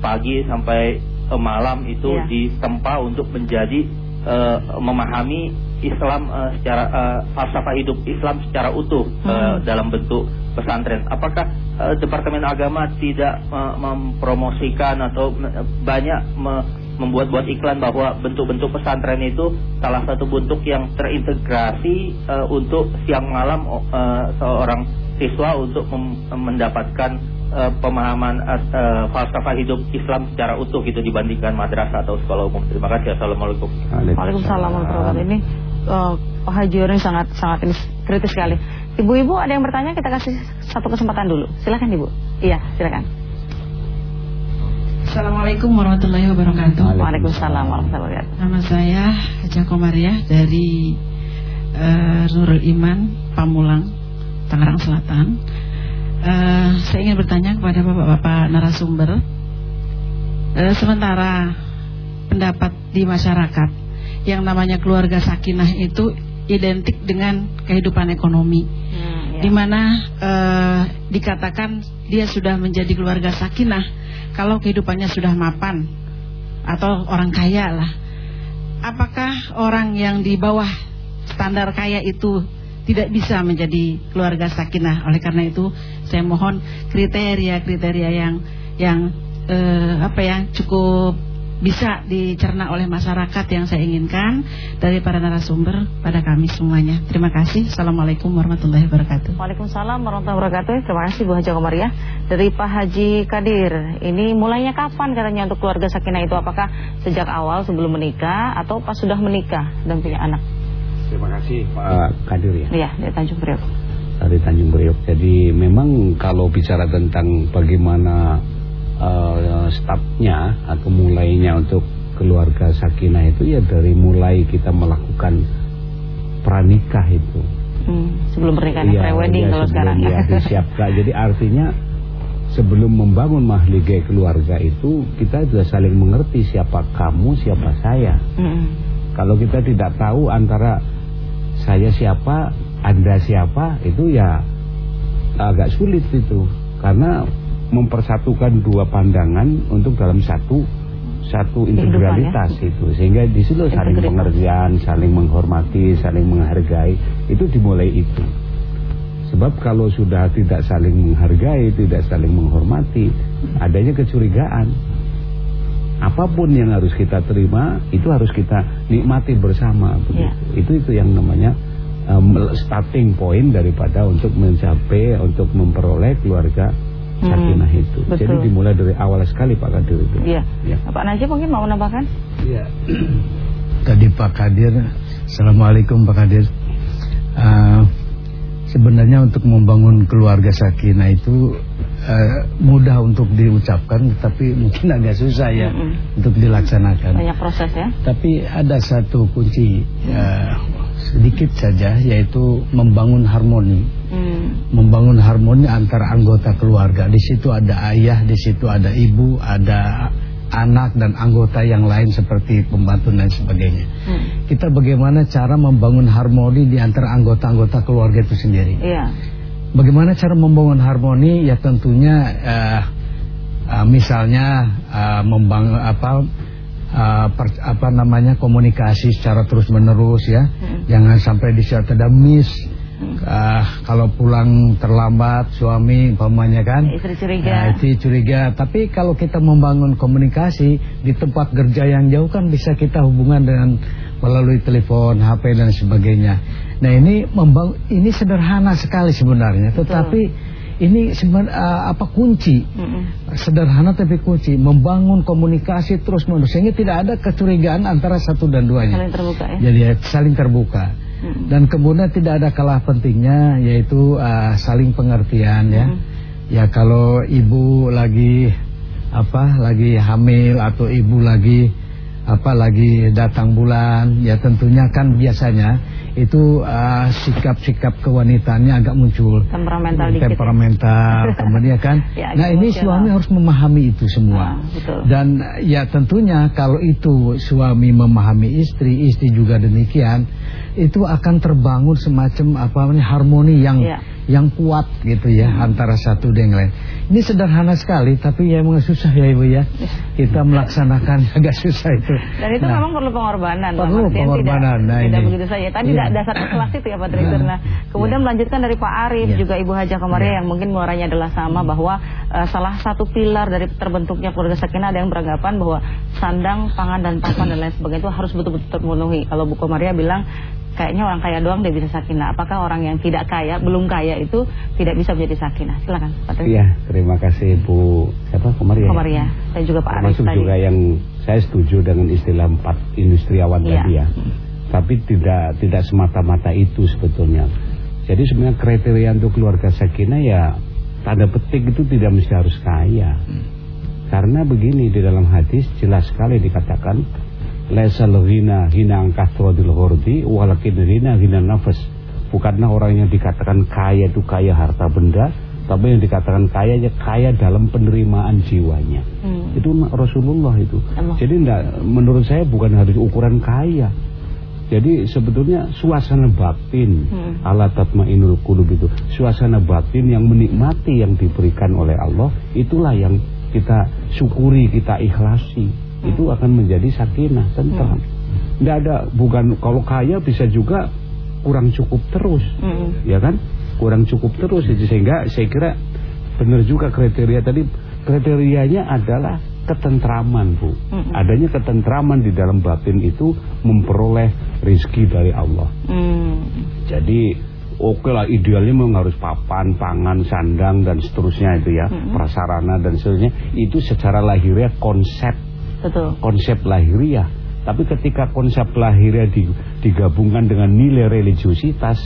pagi sampai malam itu yeah. ditempa untuk menjadi uh, memahami Islam uh, secara uh, falsafah hidup Islam secara utuh hmm. uh, dalam bentuk pesantren. Apakah uh, Departemen Agama tidak uh, mempromosikan atau banyak me membuat-buat iklan bahwa bentuk-bentuk pesantren itu salah satu bentuk yang terintegrasi uh, untuk siang malam uh, seorang siswa untuk mendapatkan uh, pemahaman uh, falsafah hidup Islam secara utuh gitu dibandingkan madrasah atau sekolah umum. Terima kasih. Assalamualaikum. Waalaikumsalam warahmatullahi Ini uh, Pak Haji ini sangat sangat ini kritis sekali. Ibu-ibu ada yang bertanya kita kasih satu kesempatan dulu. Silakan Ibu. Iya, silakan. Assalamualaikum warahmatullahi wabarakatuh. Waalaikumsalam warahmatullahi wabarakatuh. Nama saya Haja Komariah dari uh, Nurul Iman, Pamulang, Tangerang Selatan. Uh, saya ingin bertanya kepada bapak-bapak narasumber. Uh, sementara pendapat di masyarakat yang namanya keluarga sakinah itu identik dengan kehidupan ekonomi, hmm, ya. di mana uh, dikatakan dia sudah menjadi keluarga sakinah kalau kehidupannya sudah mapan atau orang kaya lah. Apakah orang yang di bawah standar kaya itu tidak bisa menjadi keluarga sakinah? Oleh karena itu saya mohon kriteria-kriteria yang yang eh, apa ya cukup bisa dicerna oleh masyarakat yang saya inginkan dari para narasumber pada kami semuanya. Terima kasih. Assalamualaikum warahmatullahi wabarakatuh. Waalaikumsalam warahmatullahi wabarakatuh. Terima kasih Bu Haji Komariah. Dari Pak Haji Kadir, ini mulainya kapan katanya untuk keluarga sakinah itu? Apakah sejak awal sebelum menikah atau pas sudah menikah dan punya anak? Terima kasih Pak Kadir ya. Iya, dari Tanjung Priok. Dari Tanjung Priok. Jadi memang kalau bicara tentang bagaimana uh, stafnya atau mulainya untuk keluarga sakinah itu ya dari mulai kita melakukan pranikah itu. Hmm, sebelum pernikahan ya, pre-wedding ya, kalau sekarang ya. disiapkan. Jadi artinya sebelum membangun mahligai keluarga itu kita sudah saling mengerti siapa kamu, siapa saya. Hmm. Kalau kita tidak tahu antara saya siapa, Anda siapa, itu ya agak sulit itu. Karena mempersatukan dua pandangan untuk dalam satu satu integralitas ya? itu sehingga di situ saling pengertian, saling menghormati, saling menghargai itu dimulai itu. Sebab kalau sudah tidak saling menghargai, tidak saling menghormati, adanya kecurigaan. Apa pun yang harus kita terima itu harus kita nikmati bersama Ya. Itu itu yang namanya um, starting point daripada untuk mencapai untuk memperoleh keluarga sakinah hmm, itu. Betul. Jadi dimulai dari awal sekali Pak Kadir itu. Iya. Ya. Pak Najib mungkin mau menambahkan? Iya. Tadi Pak Kadir, Assalamualaikum Pak Kadir. Uh, sebenarnya untuk membangun keluarga sakinah itu uh, mudah untuk diucapkan, tapi mungkin agak susah ya mm -mm. untuk dilaksanakan. Banyak proses ya. Tapi ada satu kunci uh, sedikit saja, yaitu membangun harmoni. Mm. Membangun harmoni antara anggota keluarga. Di situ ada ayah, di situ ada ibu, ada anak dan anggota yang lain seperti pembantu dan sebagainya. Hmm. Kita bagaimana cara membangun harmoni di antara anggota-anggota keluarga itu sendiri. Iya. Bagaimana cara membangun harmoni? Ya tentunya uh, uh, misalnya uh, membangun apa uh, per, apa namanya komunikasi secara terus menerus ya. Hmm. Jangan sampai di saat ada miss. Uh, kalau pulang terlambat suami umpamanya kan. Istri curiga. Nah, istri curiga. Tapi kalau kita membangun komunikasi di tempat kerja yang jauh kan bisa kita hubungan dengan melalui telepon HP dan sebagainya. Nah ini membangun ini sederhana sekali sebenarnya. Tetapi Betul. Ini uh, apa kunci mm -mm. sederhana tapi kunci membangun komunikasi terus menerus sehingga tidak ada kecurigaan antara satu dan duanya. Saling terbuka ya. Jadi saling terbuka. Hmm. Dan kemudian tidak ada kalah pentingnya yaitu uh, saling pengertian ya. Hmm. Ya kalau ibu lagi apa lagi hamil atau ibu lagi apa lagi datang bulan ya tentunya kan biasanya itu uh, sikap-sikap uh, kewanitaannya agak muncul. Temperamental dikit temperamental ya. kemudian kan? Ya, nah ini suami harus memahami itu semua. Nah, dan ya tentunya kalau itu suami memahami istri istri juga demikian itu akan terbangun semacam apa namanya harmoni yang ya. yang kuat gitu ya hmm. antara satu dengan lain. Ini sederhana sekali tapi ya memang susah ya Ibu ya. Kita melaksanakan agak susah itu. Dan itu nah, memang perlu pengorbanan. Perlu pengorbanan. Tidak, nah, tidak ini. begitu saja. Tadi ya. dasar kelas itu ya Pak Direktur. Nah, kemudian ya. melanjutkan dari Pak Arif ya. juga Ibu Haja Komaria ya. yang mungkin muaranya adalah sama bahwa uh, salah satu pilar dari terbentuknya keluarga sakinah ada yang beranggapan bahwa sandang, pangan dan papan dan lain sebagainya itu harus betul-betul terpenuhi. Kalau Bu Komaria bilang kayaknya orang kaya doang dia bisa sakinah. Apakah orang yang tidak kaya, belum kaya itu tidak bisa menjadi sakinah? Silakan Pak Tri. Iya, terima kasih Bu siapa Komaria. Komaria dan juga Pak Arif tadi. juga yang saya setuju dengan istilah empat industriawan iya. tadi ya. Tapi tidak tidak semata-mata itu sebetulnya. Jadi sebenarnya kriteria untuk keluarga sakinah ya tanda petik itu tidak mesti harus kaya. Hmm. Karena begini di dalam hadis jelas sekali dikatakan Laisal ghina hina angkatrodil ghordi Walakin ghina hina nafas Bukanlah orang yang dikatakan kaya itu kaya harta benda Tapi yang dikatakan kaya ya kaya dalam penerimaan jiwanya hmm. Itu Rasulullah itu Emang. Jadi enggak, menurut saya bukan harus ukuran kaya jadi sebetulnya suasana batin hmm. ala tatmainul qulub itu suasana batin yang menikmati yang diberikan oleh Allah itulah yang kita syukuri, kita ikhlasi itu akan menjadi sakinah tentram. Tidak hmm. ada bukan kalau kaya bisa juga kurang cukup terus, hmm. ya kan? Kurang cukup terus, jadi sehingga saya kira benar juga kriteria tadi kriterianya adalah ketentraman bu. Hmm. Adanya ketentraman di dalam batin itu memperoleh rizki dari Allah. Hmm. Jadi oke lah idealnya memang harus papan, pangan, sandang dan seterusnya itu ya, hmm. prasarana dan seterusnya. Itu secara lahiriah konsep Betul. konsep lahiriah. Tapi ketika konsep lahiriah digabungkan dengan nilai religiositas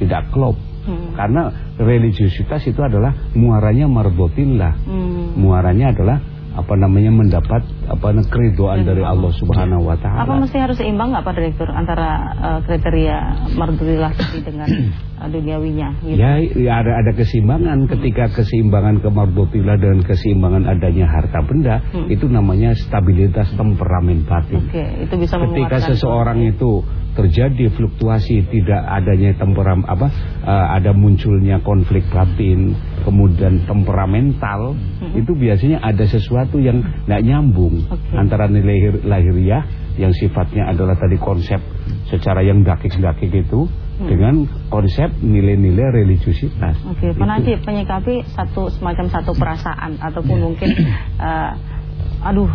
tidak klop. Hmm. Karena religiositas itu adalah muaranya marbotillah. Hmm. Muaranya adalah apa namanya mendapat apa keridoan dari Allah Subhanahu wa taala. Apa mesti harus seimbang nggak Pak Direktur antara uh, kriteria mardulilah dengan uh, duniawinya gitu? Ya, ya ada ada keseimbangan ketika keseimbangan kemardutilah dan keseimbangan adanya harta benda hmm. itu namanya stabilitas temperamen batin. Oke, itu bisa Ketika seseorang itu terjadi fluktuasi tidak adanya temperam apa uh, ada munculnya konflik batin kemudian temperamental hmm. itu biasanya ada sesuatu yang tidak nyambung okay. antara nilai lahiriah yang sifatnya adalah tadi konsep secara yang dakik-dakik itu hmm. dengan konsep nilai-nilai religiusitas. Oke, okay. Pak penyikapi satu semacam satu perasaan ataupun yeah. mungkin uh, aduh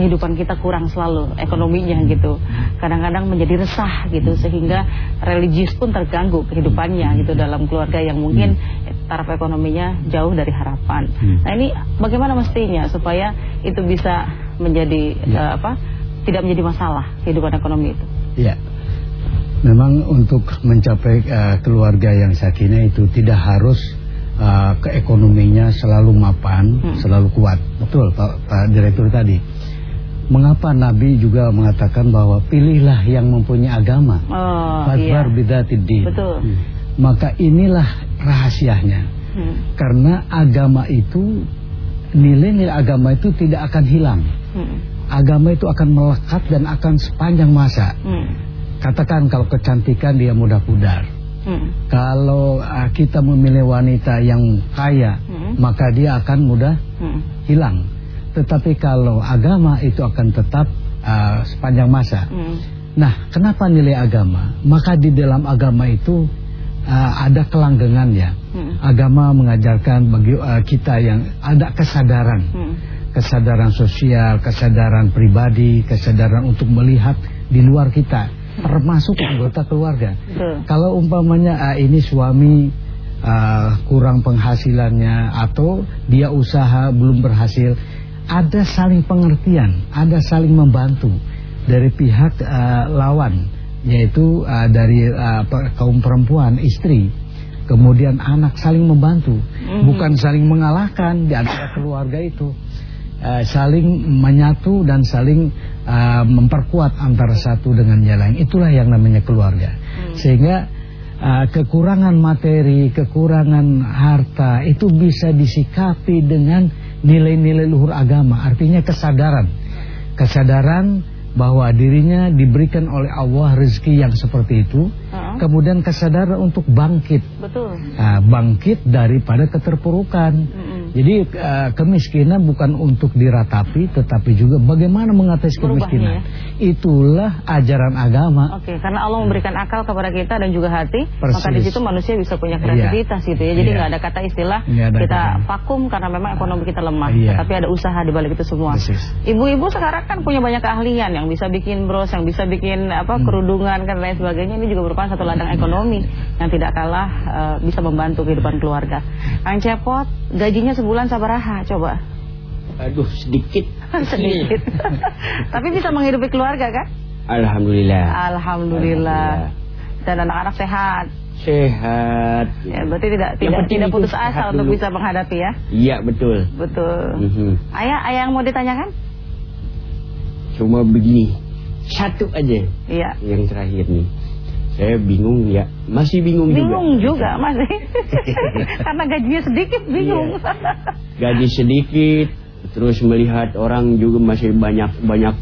kehidupan kita kurang selalu ekonominya gitu. Kadang-kadang menjadi resah gitu sehingga religius pun terganggu kehidupannya gitu dalam keluarga yang mungkin taraf ekonominya jauh dari harapan. Hmm. Nah, ini bagaimana mestinya supaya itu bisa menjadi ya. uh, apa? tidak menjadi masalah kehidupan ekonomi itu. Iya. Memang untuk mencapai uh, keluarga yang sakinah itu tidak harus uh, keekonominya selalu mapan, hmm. selalu kuat. Betul Pak, Pak Direktur tadi. Mengapa Nabi juga mengatakan bahwa pilihlah yang mempunyai agama. Oh, Fadbar iya. bidatid Betul. Hmm. Maka inilah rahasianya. Hmm. Karena agama itu nilai-nilai agama itu tidak akan hilang. Hmm. Agama itu akan melekat dan akan sepanjang masa. Hmm. Katakan kalau kecantikan dia mudah pudar. Hmm. Kalau uh, kita memilih wanita yang kaya, hmm. maka dia akan mudah hmm. hilang. Tetapi kalau agama itu akan tetap uh, sepanjang masa. Hmm. Nah, kenapa nilai agama? Maka di dalam agama itu uh, ada kelanggengannya. Hmm. Agama mengajarkan bagi uh, kita yang ada kesadaran. Hmm. Kesadaran sosial, kesadaran pribadi, kesadaran untuk melihat di luar kita termasuk anggota keluarga. Hmm. Kalau umpamanya uh, ini suami uh, kurang penghasilannya atau dia usaha belum berhasil, ada saling pengertian, ada saling membantu dari pihak uh, lawan, yaitu uh, dari uh, kaum perempuan, istri, kemudian anak saling membantu, mm-hmm. bukan saling mengalahkan di antara keluarga itu, uh, saling menyatu dan saling uh, memperkuat antara satu dengan yang lain. Itulah yang namanya keluarga. Hmm. Sehingga uh, kekurangan materi, kekurangan harta itu bisa disikapi dengan nilai-nilai luhur agama, artinya kesadaran. Kesadaran bahwa dirinya diberikan oleh Allah rezeki yang seperti itu, uh-huh. kemudian kesadaran untuk bangkit, Betul. Uh, bangkit daripada keterpurukan. Uh-huh. Jadi uh, kemiskinan bukan untuk diratapi, tetapi juga bagaimana mengatasi kemiskinan. Ya? Itulah ajaran agama. Oke, karena Allah memberikan akal kepada kita dan juga hati, Persis. maka di situ manusia bisa punya kreativitas iya. gitu ya. Jadi iya. nggak iya. ada kata istilah ada kita kata. vakum karena memang ekonomi kita lemah, iya. tapi ada usaha di balik itu semua. Ibu-ibu sekarang kan punya banyak keahlian yang bisa bikin bros, yang bisa bikin apa hmm. kerudungan dan lain sebagainya. Ini juga merupakan satu ladang ekonomi yang tidak kalah uh, bisa membantu kehidupan keluarga. Kang Cepot, gajinya sebulan sabaraha coba? Aduh, sedikit. sedikit. Tapi bisa menghidupi keluarga kan? Alhamdulillah. Alhamdulillah. Dan anak-anak sehat. Sehat. Ya, berarti tidak tidak tidak putus asa untuk dulu. bisa menghadapi ya? Iya, betul. Betul. Mm -hmm. Ayah, ayah yang mau ditanyakan? Cuma begini. Satu aja. Iya. Yang terakhir nih. Saya bingung ya, masih bingung, bingung juga. Bingung juga masih. Karena gajinya sedikit bingung. Iya. Gaji sedikit, terus melihat orang juga masih banyak banyak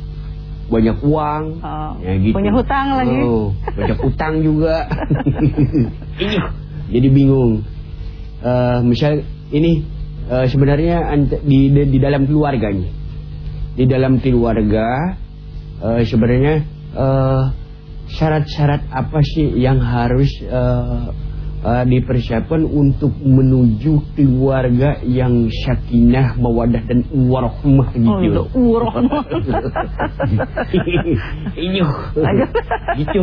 banyak uang, oh, ya gitu. Punya hutang lagi. Oh, banyak hutang juga. Jadi bingung. Uh, misal ini uh, sebenarnya di, di di dalam keluarganya, di dalam keluarga uh, sebenarnya uh, syarat-syarat apa sih yang harus uh, uh, dipersiapkan untuk menuju keluarga yang sakinah, mawadah dan warahmah gitu. Oh, warahmah. Ini gitu.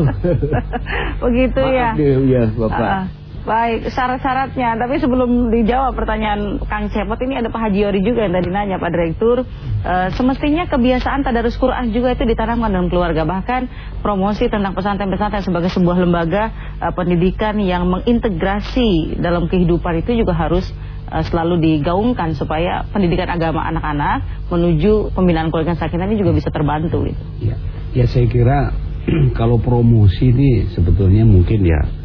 Begitu ya. Maaf ya, Bapak. Uh, Baik, syarat-syaratnya. Tapi sebelum dijawab pertanyaan Kang Cepot ini ada Pak Haji Ori juga yang tadi nanya Pak Direktur. E, semestinya kebiasaan tadarus Quran juga itu ditanamkan dalam keluarga. Bahkan promosi tentang pesantren-pesantren sebagai sebuah lembaga e, pendidikan yang mengintegrasi dalam kehidupan itu juga harus e, selalu digaungkan supaya pendidikan agama anak-anak menuju pembinaan keluarga sakinah ini juga bisa terbantu. Gitu. Ya, ya saya kira kalau promosi ini sebetulnya mungkin ya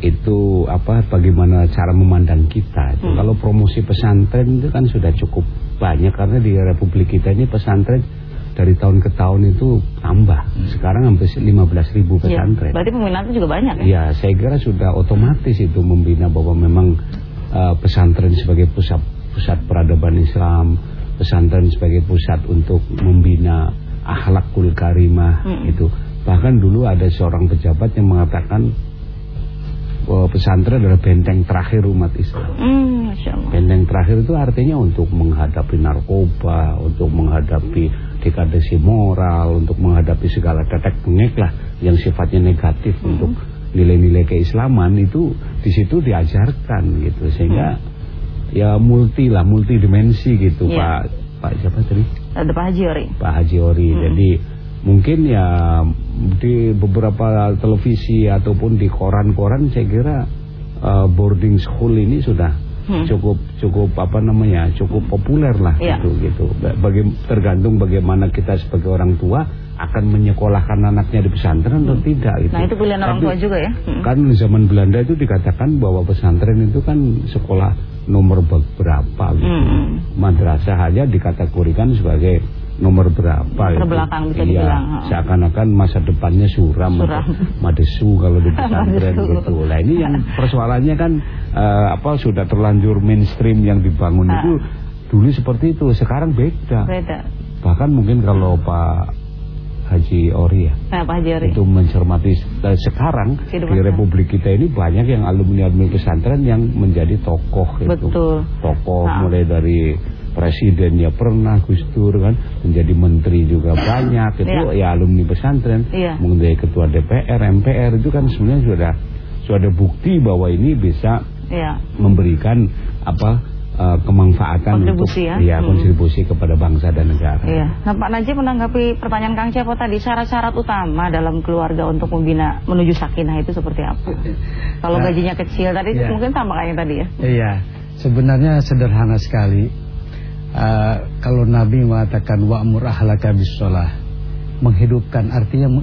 itu apa bagaimana cara memandang kita itu. Hmm. Kalau promosi pesantren itu kan sudah cukup banyak karena di Republik kita ini pesantren dari tahun ke tahun itu tambah. Hmm. Sekarang hampir 15 ribu iya, pesantren. Ya, berarti peminatnya juga banyak ya? Ya, saya kira sudah otomatis itu membina bahwa memang uh, pesantren sebagai pusat pusat peradaban Islam, pesantren sebagai pusat untuk membina akhlakul karimah hmm. itu. Bahkan dulu ada seorang pejabat yang mengatakan pesantren adalah benteng terakhir umat Islam. Mm, benteng terakhir itu artinya untuk menghadapi narkoba, untuk menghadapi dekadasi moral, untuk menghadapi segala tetek bengek lah yang sifatnya negatif mm. untuk nilai-nilai keislaman itu di situ diajarkan gitu sehingga mm. ya multi lah multidimensi gitu yeah. Pak Pak siapa tadi? Ada Pak Haji Ori. Pak Haji Ori. Hmm. Jadi mungkin ya di beberapa televisi ataupun di koran-koran saya kira uh, boarding school ini sudah hmm. cukup cukup apa namanya cukup populer lah yeah. gitu gitu. Bagi tergantung bagaimana kita sebagai orang tua akan menyekolahkan anaknya di pesantren atau hmm. tidak gitu. Nah itu pilihan orang tua juga ya. Hmm. Kan zaman Belanda itu dikatakan bahwa pesantren itu kan sekolah nomor berapa gitu. Hmm. Madrasah aja dikategorikan sebagai nomor berapa terbelakang bisa iya, dibilang seakan-akan masa depannya suram, suram. madesu kalau di pesantren gitu lah ini yang persoalannya kan uh, apa sudah terlanjur mainstream yang dibangun itu dulu seperti itu sekarang beda beda bahkan mungkin kalau Pak Haji Ori ya. Nah, Pak Haji Ori. Itu mencermati uh, sekarang Hidup di Republik kita ini banyak yang alumni-alumni pesantren yang menjadi tokoh gitu. Betul. Tokoh nah. mulai dari presidennya pernah Gus Dur kan menjadi menteri juga banyak itu ya, ya alumni pesantren ya. menjadi ketua DPR MPR itu kan sebenarnya sudah sudah bukti bahwa ini bisa ya. memberikan apa uh, kemanfaatan kontribusi untuk ya, ya kontribusi kepada bangsa dan negara. Iya. Nah Pak Najib menanggapi pertanyaan Kang Cepo tadi syarat-syarat utama dalam keluarga untuk membina menuju sakinah itu seperti apa? Kalau nah, gajinya kecil tadi ya. mungkin sama kayak tadi ya. Iya. Sebenarnya sederhana sekali uh, kalau Nabi mengatakan wa'mur ahlaka bisolah menghidupkan artinya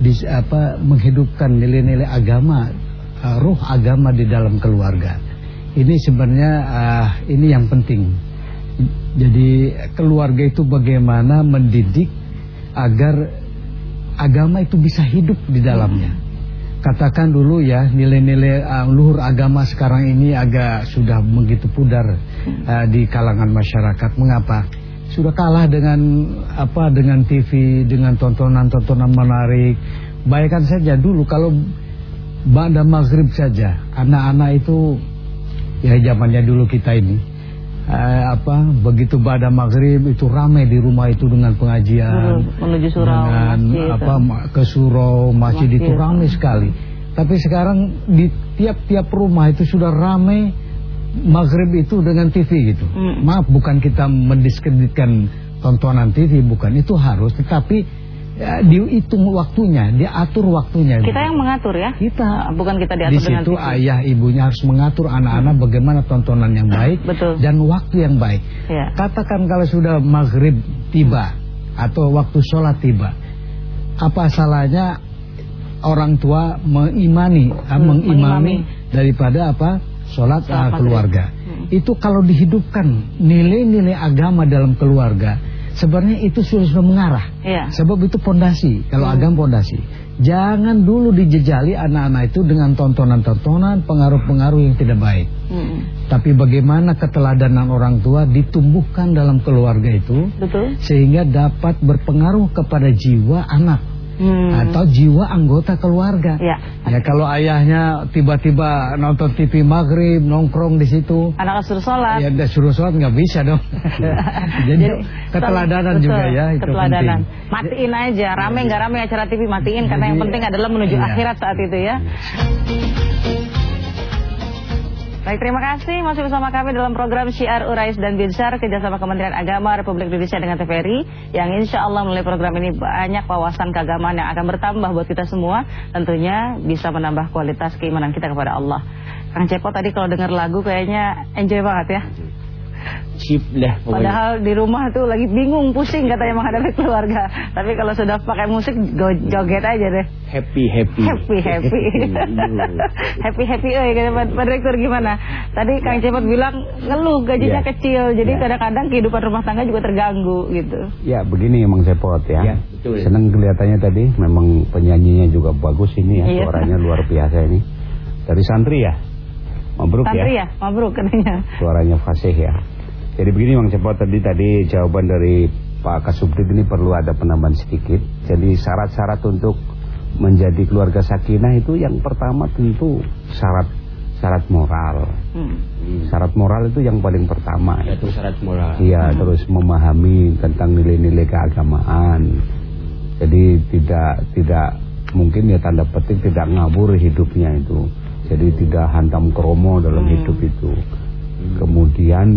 di, apa menghidupkan nilai-nilai agama uh, ruh agama di dalam keluarga. Ini sebenarnya uh, ini yang penting. Jadi keluarga itu bagaimana mendidik agar agama itu bisa hidup di dalamnya katakan dulu ya nilai-nilai uh, luhur agama sekarang ini agak sudah begitu pudar uh, di kalangan masyarakat. Mengapa? Sudah kalah dengan apa dengan TV, dengan tontonan-tontonan menarik. Bayangkan saja dulu kalau pada maghrib saja anak-anak itu ya zamannya dulu kita ini uh, apa begitu pada maghrib itu ramai di rumah itu dengan pengajian. Menuju surau dengan masjid, apa ke surau masjid, masjid. itu ramai sekali. Tapi sekarang di tiap-tiap rumah itu sudah ramai maghrib itu dengan TV gitu. Hmm. maaf bukan kita mendiskreditkan tontonan TV bukan. Itu harus tetapi ya, dihitung waktunya, diatur waktunya. Kita yang mengatur ya? Kita. Bukan kita diatur Di situ ayah ibunya harus mengatur anak-anak hmm. bagaimana tontonan yang baik Betul. dan waktu yang baik. Ya. Katakan kalau sudah maghrib tiba hmm. atau waktu sholat tiba, apa salahnya orang tua mengimani, ah, hmm, mengimami daripada apa sholat, uh, keluarga. Hmm. Itu kalau dihidupkan nilai-nilai agama dalam keluarga sebenarnya itu sudah, sudah mengarah. Ya. Sebab itu pondasi, kalau hmm. agama pondasi. Jangan dulu dijejali anak-anak itu dengan tontonan-tontonan, pengaruh-pengaruh yang tidak baik. Hmm. Tapi bagaimana keteladanan orang tua ditumbuhkan dalam keluarga itu, Betul. sehingga dapat berpengaruh kepada jiwa anak hmm. atau jiwa anggota keluarga. Ya. ya kalau ayahnya tiba-tiba nonton TV maghrib nongkrong di situ, anak suruh sholat, ya udah suruh sholat nggak bisa dong. Jadi, Jadi keteladanan betul, juga ya itu keteladanan. penting. Matiin aja, rame nggak rame acara TV matiin Jadi, karena yang penting adalah menuju iya. akhirat saat itu ya. Baik, terima kasih. Masih bersama kami dalam program Syiar Urais dan Binsar kerjasama Kementerian Agama Republik Indonesia dengan TVRI yang insya Allah melalui program ini banyak wawasan keagamaan yang akan bertambah buat kita semua. Tentunya bisa menambah kualitas keimanan kita kepada Allah. Kang Cepo tadi kalau dengar lagu kayaknya enjoy banget ya chip lah pokoknya. Padahal di rumah tuh lagi bingung, pusing katanya menghadapi keluarga. Tapi kalau sudah pakai musik joget aja deh. Happy happy. Happy happy. happy happy eh kata Pak Direktur gimana? Tadi Kang Cepot bilang ngeluh gajinya ya. kecil. Jadi ya. kadang-kadang ya. kehidupan rumah tangga juga terganggu gitu. Ya, begini emang Cepot ya. ya betul. Senang kelihatannya tadi memang penyanyinya juga bagus ini ya, iya. suaranya luar biasa ini. Dari santri ya? Mabruk Santri ya? ya? Mabruk katanya. Suaranya fasih ya. Jadi begini Bang Cepot tadi tadi jawaban dari Pak Kasubdit ini perlu ada penambahan sedikit. Jadi syarat-syarat untuk menjadi keluarga sakinah itu yang pertama tentu syarat syarat moral. Hmm. Syarat moral itu yang paling pertama. Ya, itu syarat moral. Iya, hmm. terus memahami tentang nilai-nilai keagamaan. Jadi tidak tidak mungkin ya tanda petik tidak ngabur hidupnya itu. Jadi tidak hantam kromo dalam hmm. hidup itu. Hmm. Kemudian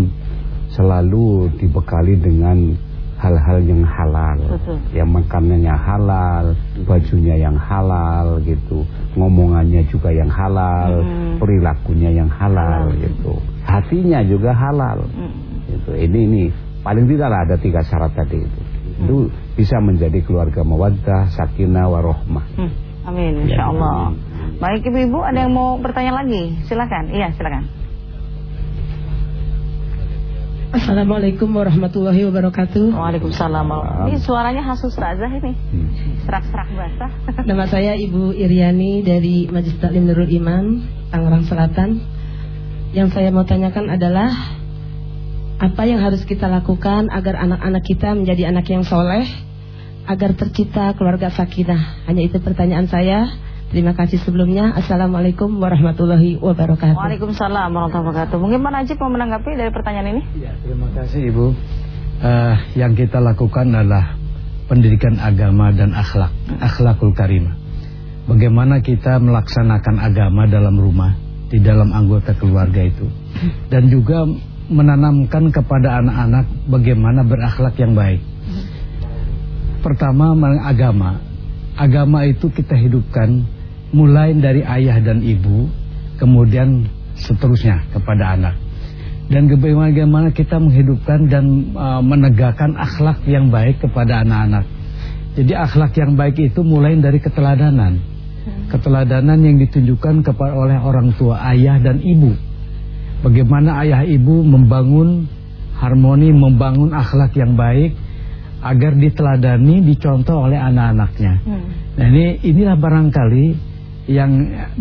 selalu dibekali dengan hal-hal yang halal. Betul. Ya makanannya halal, bajunya yang halal gitu. Ngomongannya juga yang halal, hmm. perilakunya yang halal, halal. gitu. hatinya juga halal. Hmm. Itu ini ini paling tidak ada tiga syarat tadi itu. Hmm. Itu bisa menjadi keluarga mawaddah, sakinah, warohmah. Hmm. Amin, insya Allah. Baik ibu-ibu, ada yang mau bertanya lagi? Silakan. Iya, silakan. Assalamualaikum warahmatullahi wabarakatuh. Waalaikumsalam. Ini suaranya Hasus Razah ini. Serak-serak basah. Nama saya Ibu Iriani dari Majlis Taklim Nurul Iman, Tangerang Selatan. Yang saya mau tanyakan adalah apa yang harus kita lakukan agar anak-anak kita menjadi anak yang soleh, agar tercipta keluarga sakinah. Hanya itu pertanyaan saya. Terima kasih sebelumnya. Assalamualaikum warahmatullahi wabarakatuh. Waalaikumsalam warahmatullahi wabarakatuh. Mungkin Pak Najib mau menanggapi dari pertanyaan ini? Ya, terima kasih Ibu. Uh, yang kita lakukan adalah pendidikan agama dan akhlak, akhlakul karimah. Bagaimana kita melaksanakan agama dalam rumah, di dalam anggota keluarga itu. Dan juga menanamkan kepada anak-anak bagaimana berakhlak yang baik. Pertama, agama. Agama itu kita hidupkan mulai dari ayah dan ibu, kemudian seterusnya kepada anak. Dan bagaimana kita menghidupkan dan uh, menegakkan akhlak yang baik kepada anak-anak. Jadi akhlak yang baik itu mulai dari keteladanan. Keteladanan yang ditunjukkan kepada oleh orang tua ayah dan ibu. Bagaimana ayah ibu membangun harmoni, membangun akhlak yang baik agar diteladani, dicontoh oleh anak-anaknya. Hmm. Nah ini inilah barangkali yang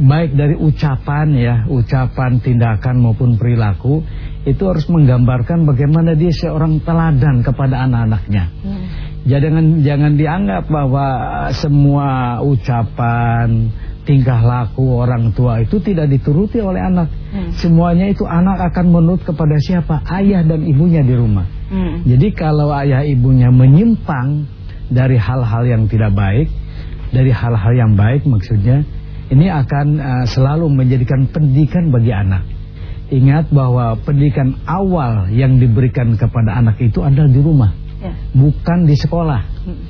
baik dari ucapan ya, ucapan, tindakan maupun perilaku itu harus menggambarkan bagaimana dia seorang teladan kepada anak-anaknya. Hmm. Jangan jangan dianggap bahwa semua ucapan, tingkah laku orang tua itu tidak dituruti oleh anak. Hmm. Semuanya itu anak akan menurut kepada siapa? Ayah dan ibunya di rumah. Hmm. Jadi kalau ayah ibunya menyimpang dari hal-hal yang tidak baik, dari hal-hal yang baik maksudnya ini akan uh, selalu menjadikan pendidikan bagi anak. Ingat bahwa pendidikan awal yang diberikan kepada anak itu adalah di rumah, ya. bukan di sekolah. Hmm.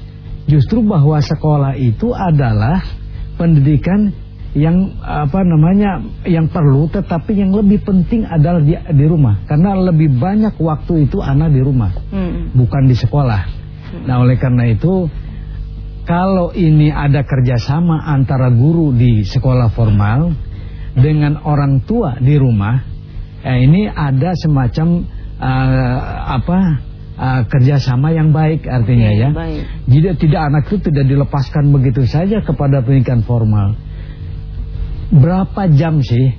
Justru bahwa sekolah itu adalah pendidikan yang apa namanya yang perlu tetapi yang lebih penting adalah di, di rumah karena lebih banyak waktu itu anak di rumah hmm. bukan di sekolah. Hmm. Nah oleh karena itu kalau ini ada kerjasama antara guru di sekolah formal dengan orang tua di rumah, ya ini ada semacam uh, apa uh, kerjasama yang baik artinya ya. Baik. Jadi tidak anak itu tidak dilepaskan begitu saja kepada pendidikan formal. Berapa jam sih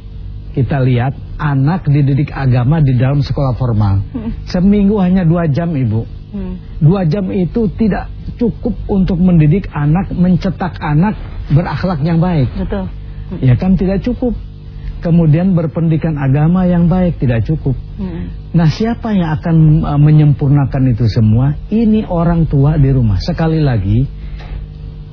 kita lihat anak dididik agama di dalam sekolah formal? Seminggu hanya dua jam ibu. Hmm. Dua jam itu tidak cukup untuk mendidik anak, mencetak anak berakhlak yang baik. Betul. Ya kan tidak cukup. Kemudian berpendidikan agama yang baik tidak cukup. Hmm. Nah siapa yang akan uh, menyempurnakan itu semua? Ini orang tua di rumah. Sekali lagi,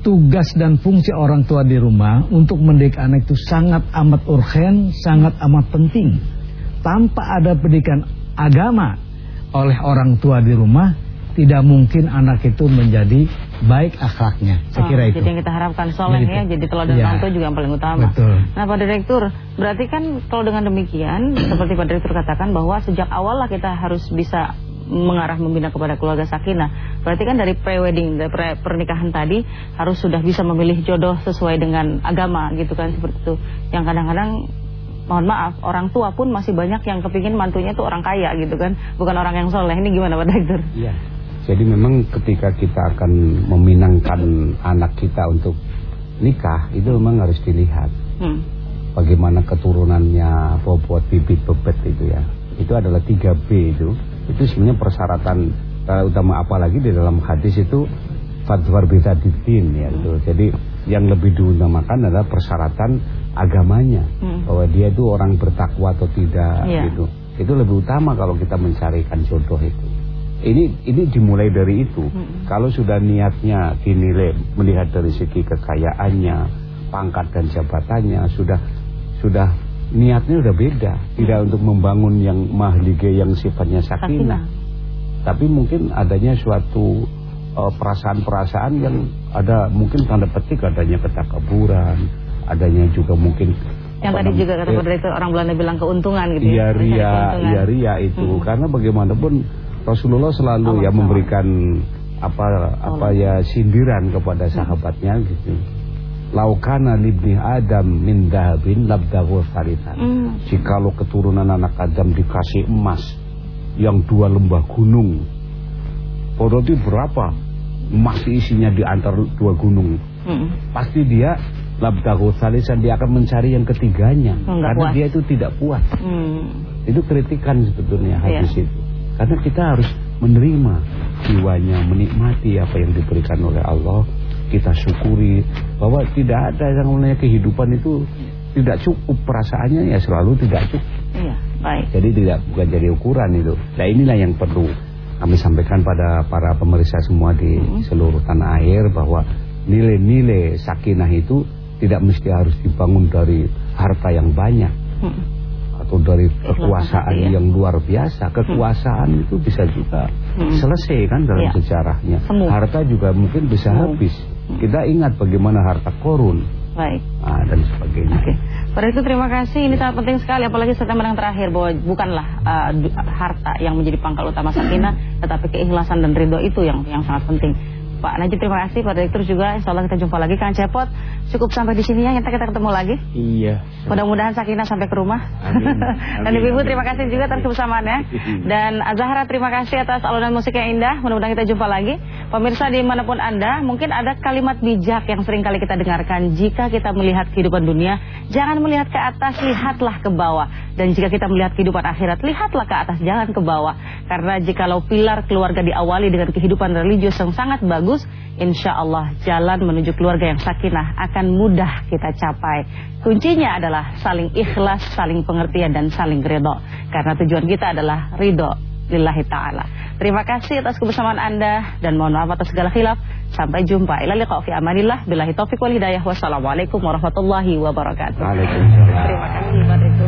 tugas dan fungsi orang tua di rumah untuk mendidik anak itu sangat amat urgen, sangat amat penting. Tanpa ada pendidikan agama oleh orang tua di rumah, tidak mungkin anak itu menjadi baik akhlaknya. Saya oh, kira itu. Jadi yang kita harapkan soleh ya, jadi teladan ya. orang tua juga yang paling utama. Betul. Nah Pak Direktur, berarti kan kalau dengan demikian, seperti Pak Direktur katakan bahwa sejak awal lah kita harus bisa mengarah membina kepada keluarga sakinah. Berarti kan dari pre-wedding, dari pre pernikahan tadi harus sudah bisa memilih jodoh sesuai dengan agama gitu kan seperti itu. Yang kadang-kadang mohon maaf orang tua pun masih banyak yang kepingin mantunya tuh orang kaya gitu kan, bukan orang yang soleh. Ini gimana Pak Direktur? Iya. Jadi memang ketika kita akan meminangkan anak kita untuk nikah itu memang harus dilihat hmm. bagaimana keturunannya, bobot, bibit, bebet itu ya. Itu adalah 3B itu. Itu sebenarnya persyaratan uh, utama apalagi di dalam hadis itu fadwar bidadidin ya itu. Jadi yang lebih diutamakan adalah persyaratan agamanya hmm. bahwa dia itu orang bertakwa atau tidak yeah. gitu. Itu lebih utama kalau kita mencarikan jodoh itu. Ini ini dimulai dari itu. Hmm. Kalau sudah niatnya dinilai melihat dari segi kekayaannya, pangkat dan jabatannya sudah sudah niatnya sudah beda, tidak untuk membangun yang mahlige yang sifatnya sakinah. Tapi mungkin adanya suatu eh, perasaan-perasaan uh, yang ada mungkin tanda petik adanya ketakaburan, adanya juga mungkin Yang tadi juga kata Pak Direktur orang Belanda bilang keuntungan gitu iya, ya. Ria, iya ria itu. Hmm. Karena bagaimanapun Rasulullah selalu ya memberikan apa apa ya sindiran kepada sahabatnya gitu. Laukana libni Adam min dahabin labdahu salitan. Hmm. Jikalau keturunan anak Adam dikasih emas yang dua lembah gunung. Berarti berapa? Emas isinya di antara dua gunung. Hmm. Pasti dia labdahu salisan dia akan mencari yang ketiganya Enggak karena puas. dia itu tidak puas. Hmm. Itu kritikan sebetulnya Iya. hadis itu. Karena kita harus menerima jiwanya, menikmati apa yang diberikan oleh Allah. Kita syukuri bahwa tidak ada yang namanya kehidupan itu tidak cukup perasaannya ya selalu tidak cukup. Iya, baik. Jadi tidak bukan jadi ukuran itu. Nah inilah yang perlu kami sampaikan pada para pemeriksa semua di seluruh tanah air bahwa nilai-nilai sakinah itu tidak mesti harus dibangun dari harta yang banyak Hmm. Atau dari kekuasaan ya. yang luar biasa. Kekuasaan itu bisa juga Hmm. selesai kan dalam Iya. sejarahnya. Semu. Harta juga mungkin bisa Semu. habis. Kita ingat bagaimana harta korun Baik. ah, dan sebagainya. Oke. Pada itu terima kasih. Ini sangat penting sekali apalagi statement yang terakhir bahwa bukanlah uh, harta yang menjadi pangkal utama sakinah, tetapi keikhlasan dan ridho itu yang yang sangat penting. Pak Najib terima kasih, Pak Direktur juga. Insya Allah kita jumpa lagi. Kang Cepot, cukup sampai di sini ya. Kita kita ketemu lagi. Iya. Mudah-mudahan Sakinah sampai ke rumah. Dan Ibu-Ibu terima kasih juga atas kebersamaannya. Dan Azahra terima kasih atas alunan musik yang indah. Mudah-mudahan kita jumpa lagi. Pemirsa di mana pun Anda, mungkin ada kalimat bijak yang sering kali kita dengarkan. Jika kita melihat kehidupan dunia, jangan melihat ke atas, lihatlah ke bawah. Dan jika kita melihat kehidupan akhirat, lihatlah ke atas, jangan ke bawah. Karena jikalau pilar keluarga diawali dengan kehidupan religius yang sangat bagus, insya Allah jalan menuju keluarga yang sakinah akan mudah kita capai. Kuncinya adalah saling ikhlas, saling pengertian dan saling ridho. Karena tujuan kita adalah ridho lillahi ta'ala. Terima kasih atas kebersamaan Anda dan mohon maaf atas segala khilaf. Sampai jumpa. Ila liqa fi amanillah. Billahi taufiq wal hidayah. Wassalamualaikum warahmatullahi wabarakatuh. Waalaikumsalam. Terima kasih.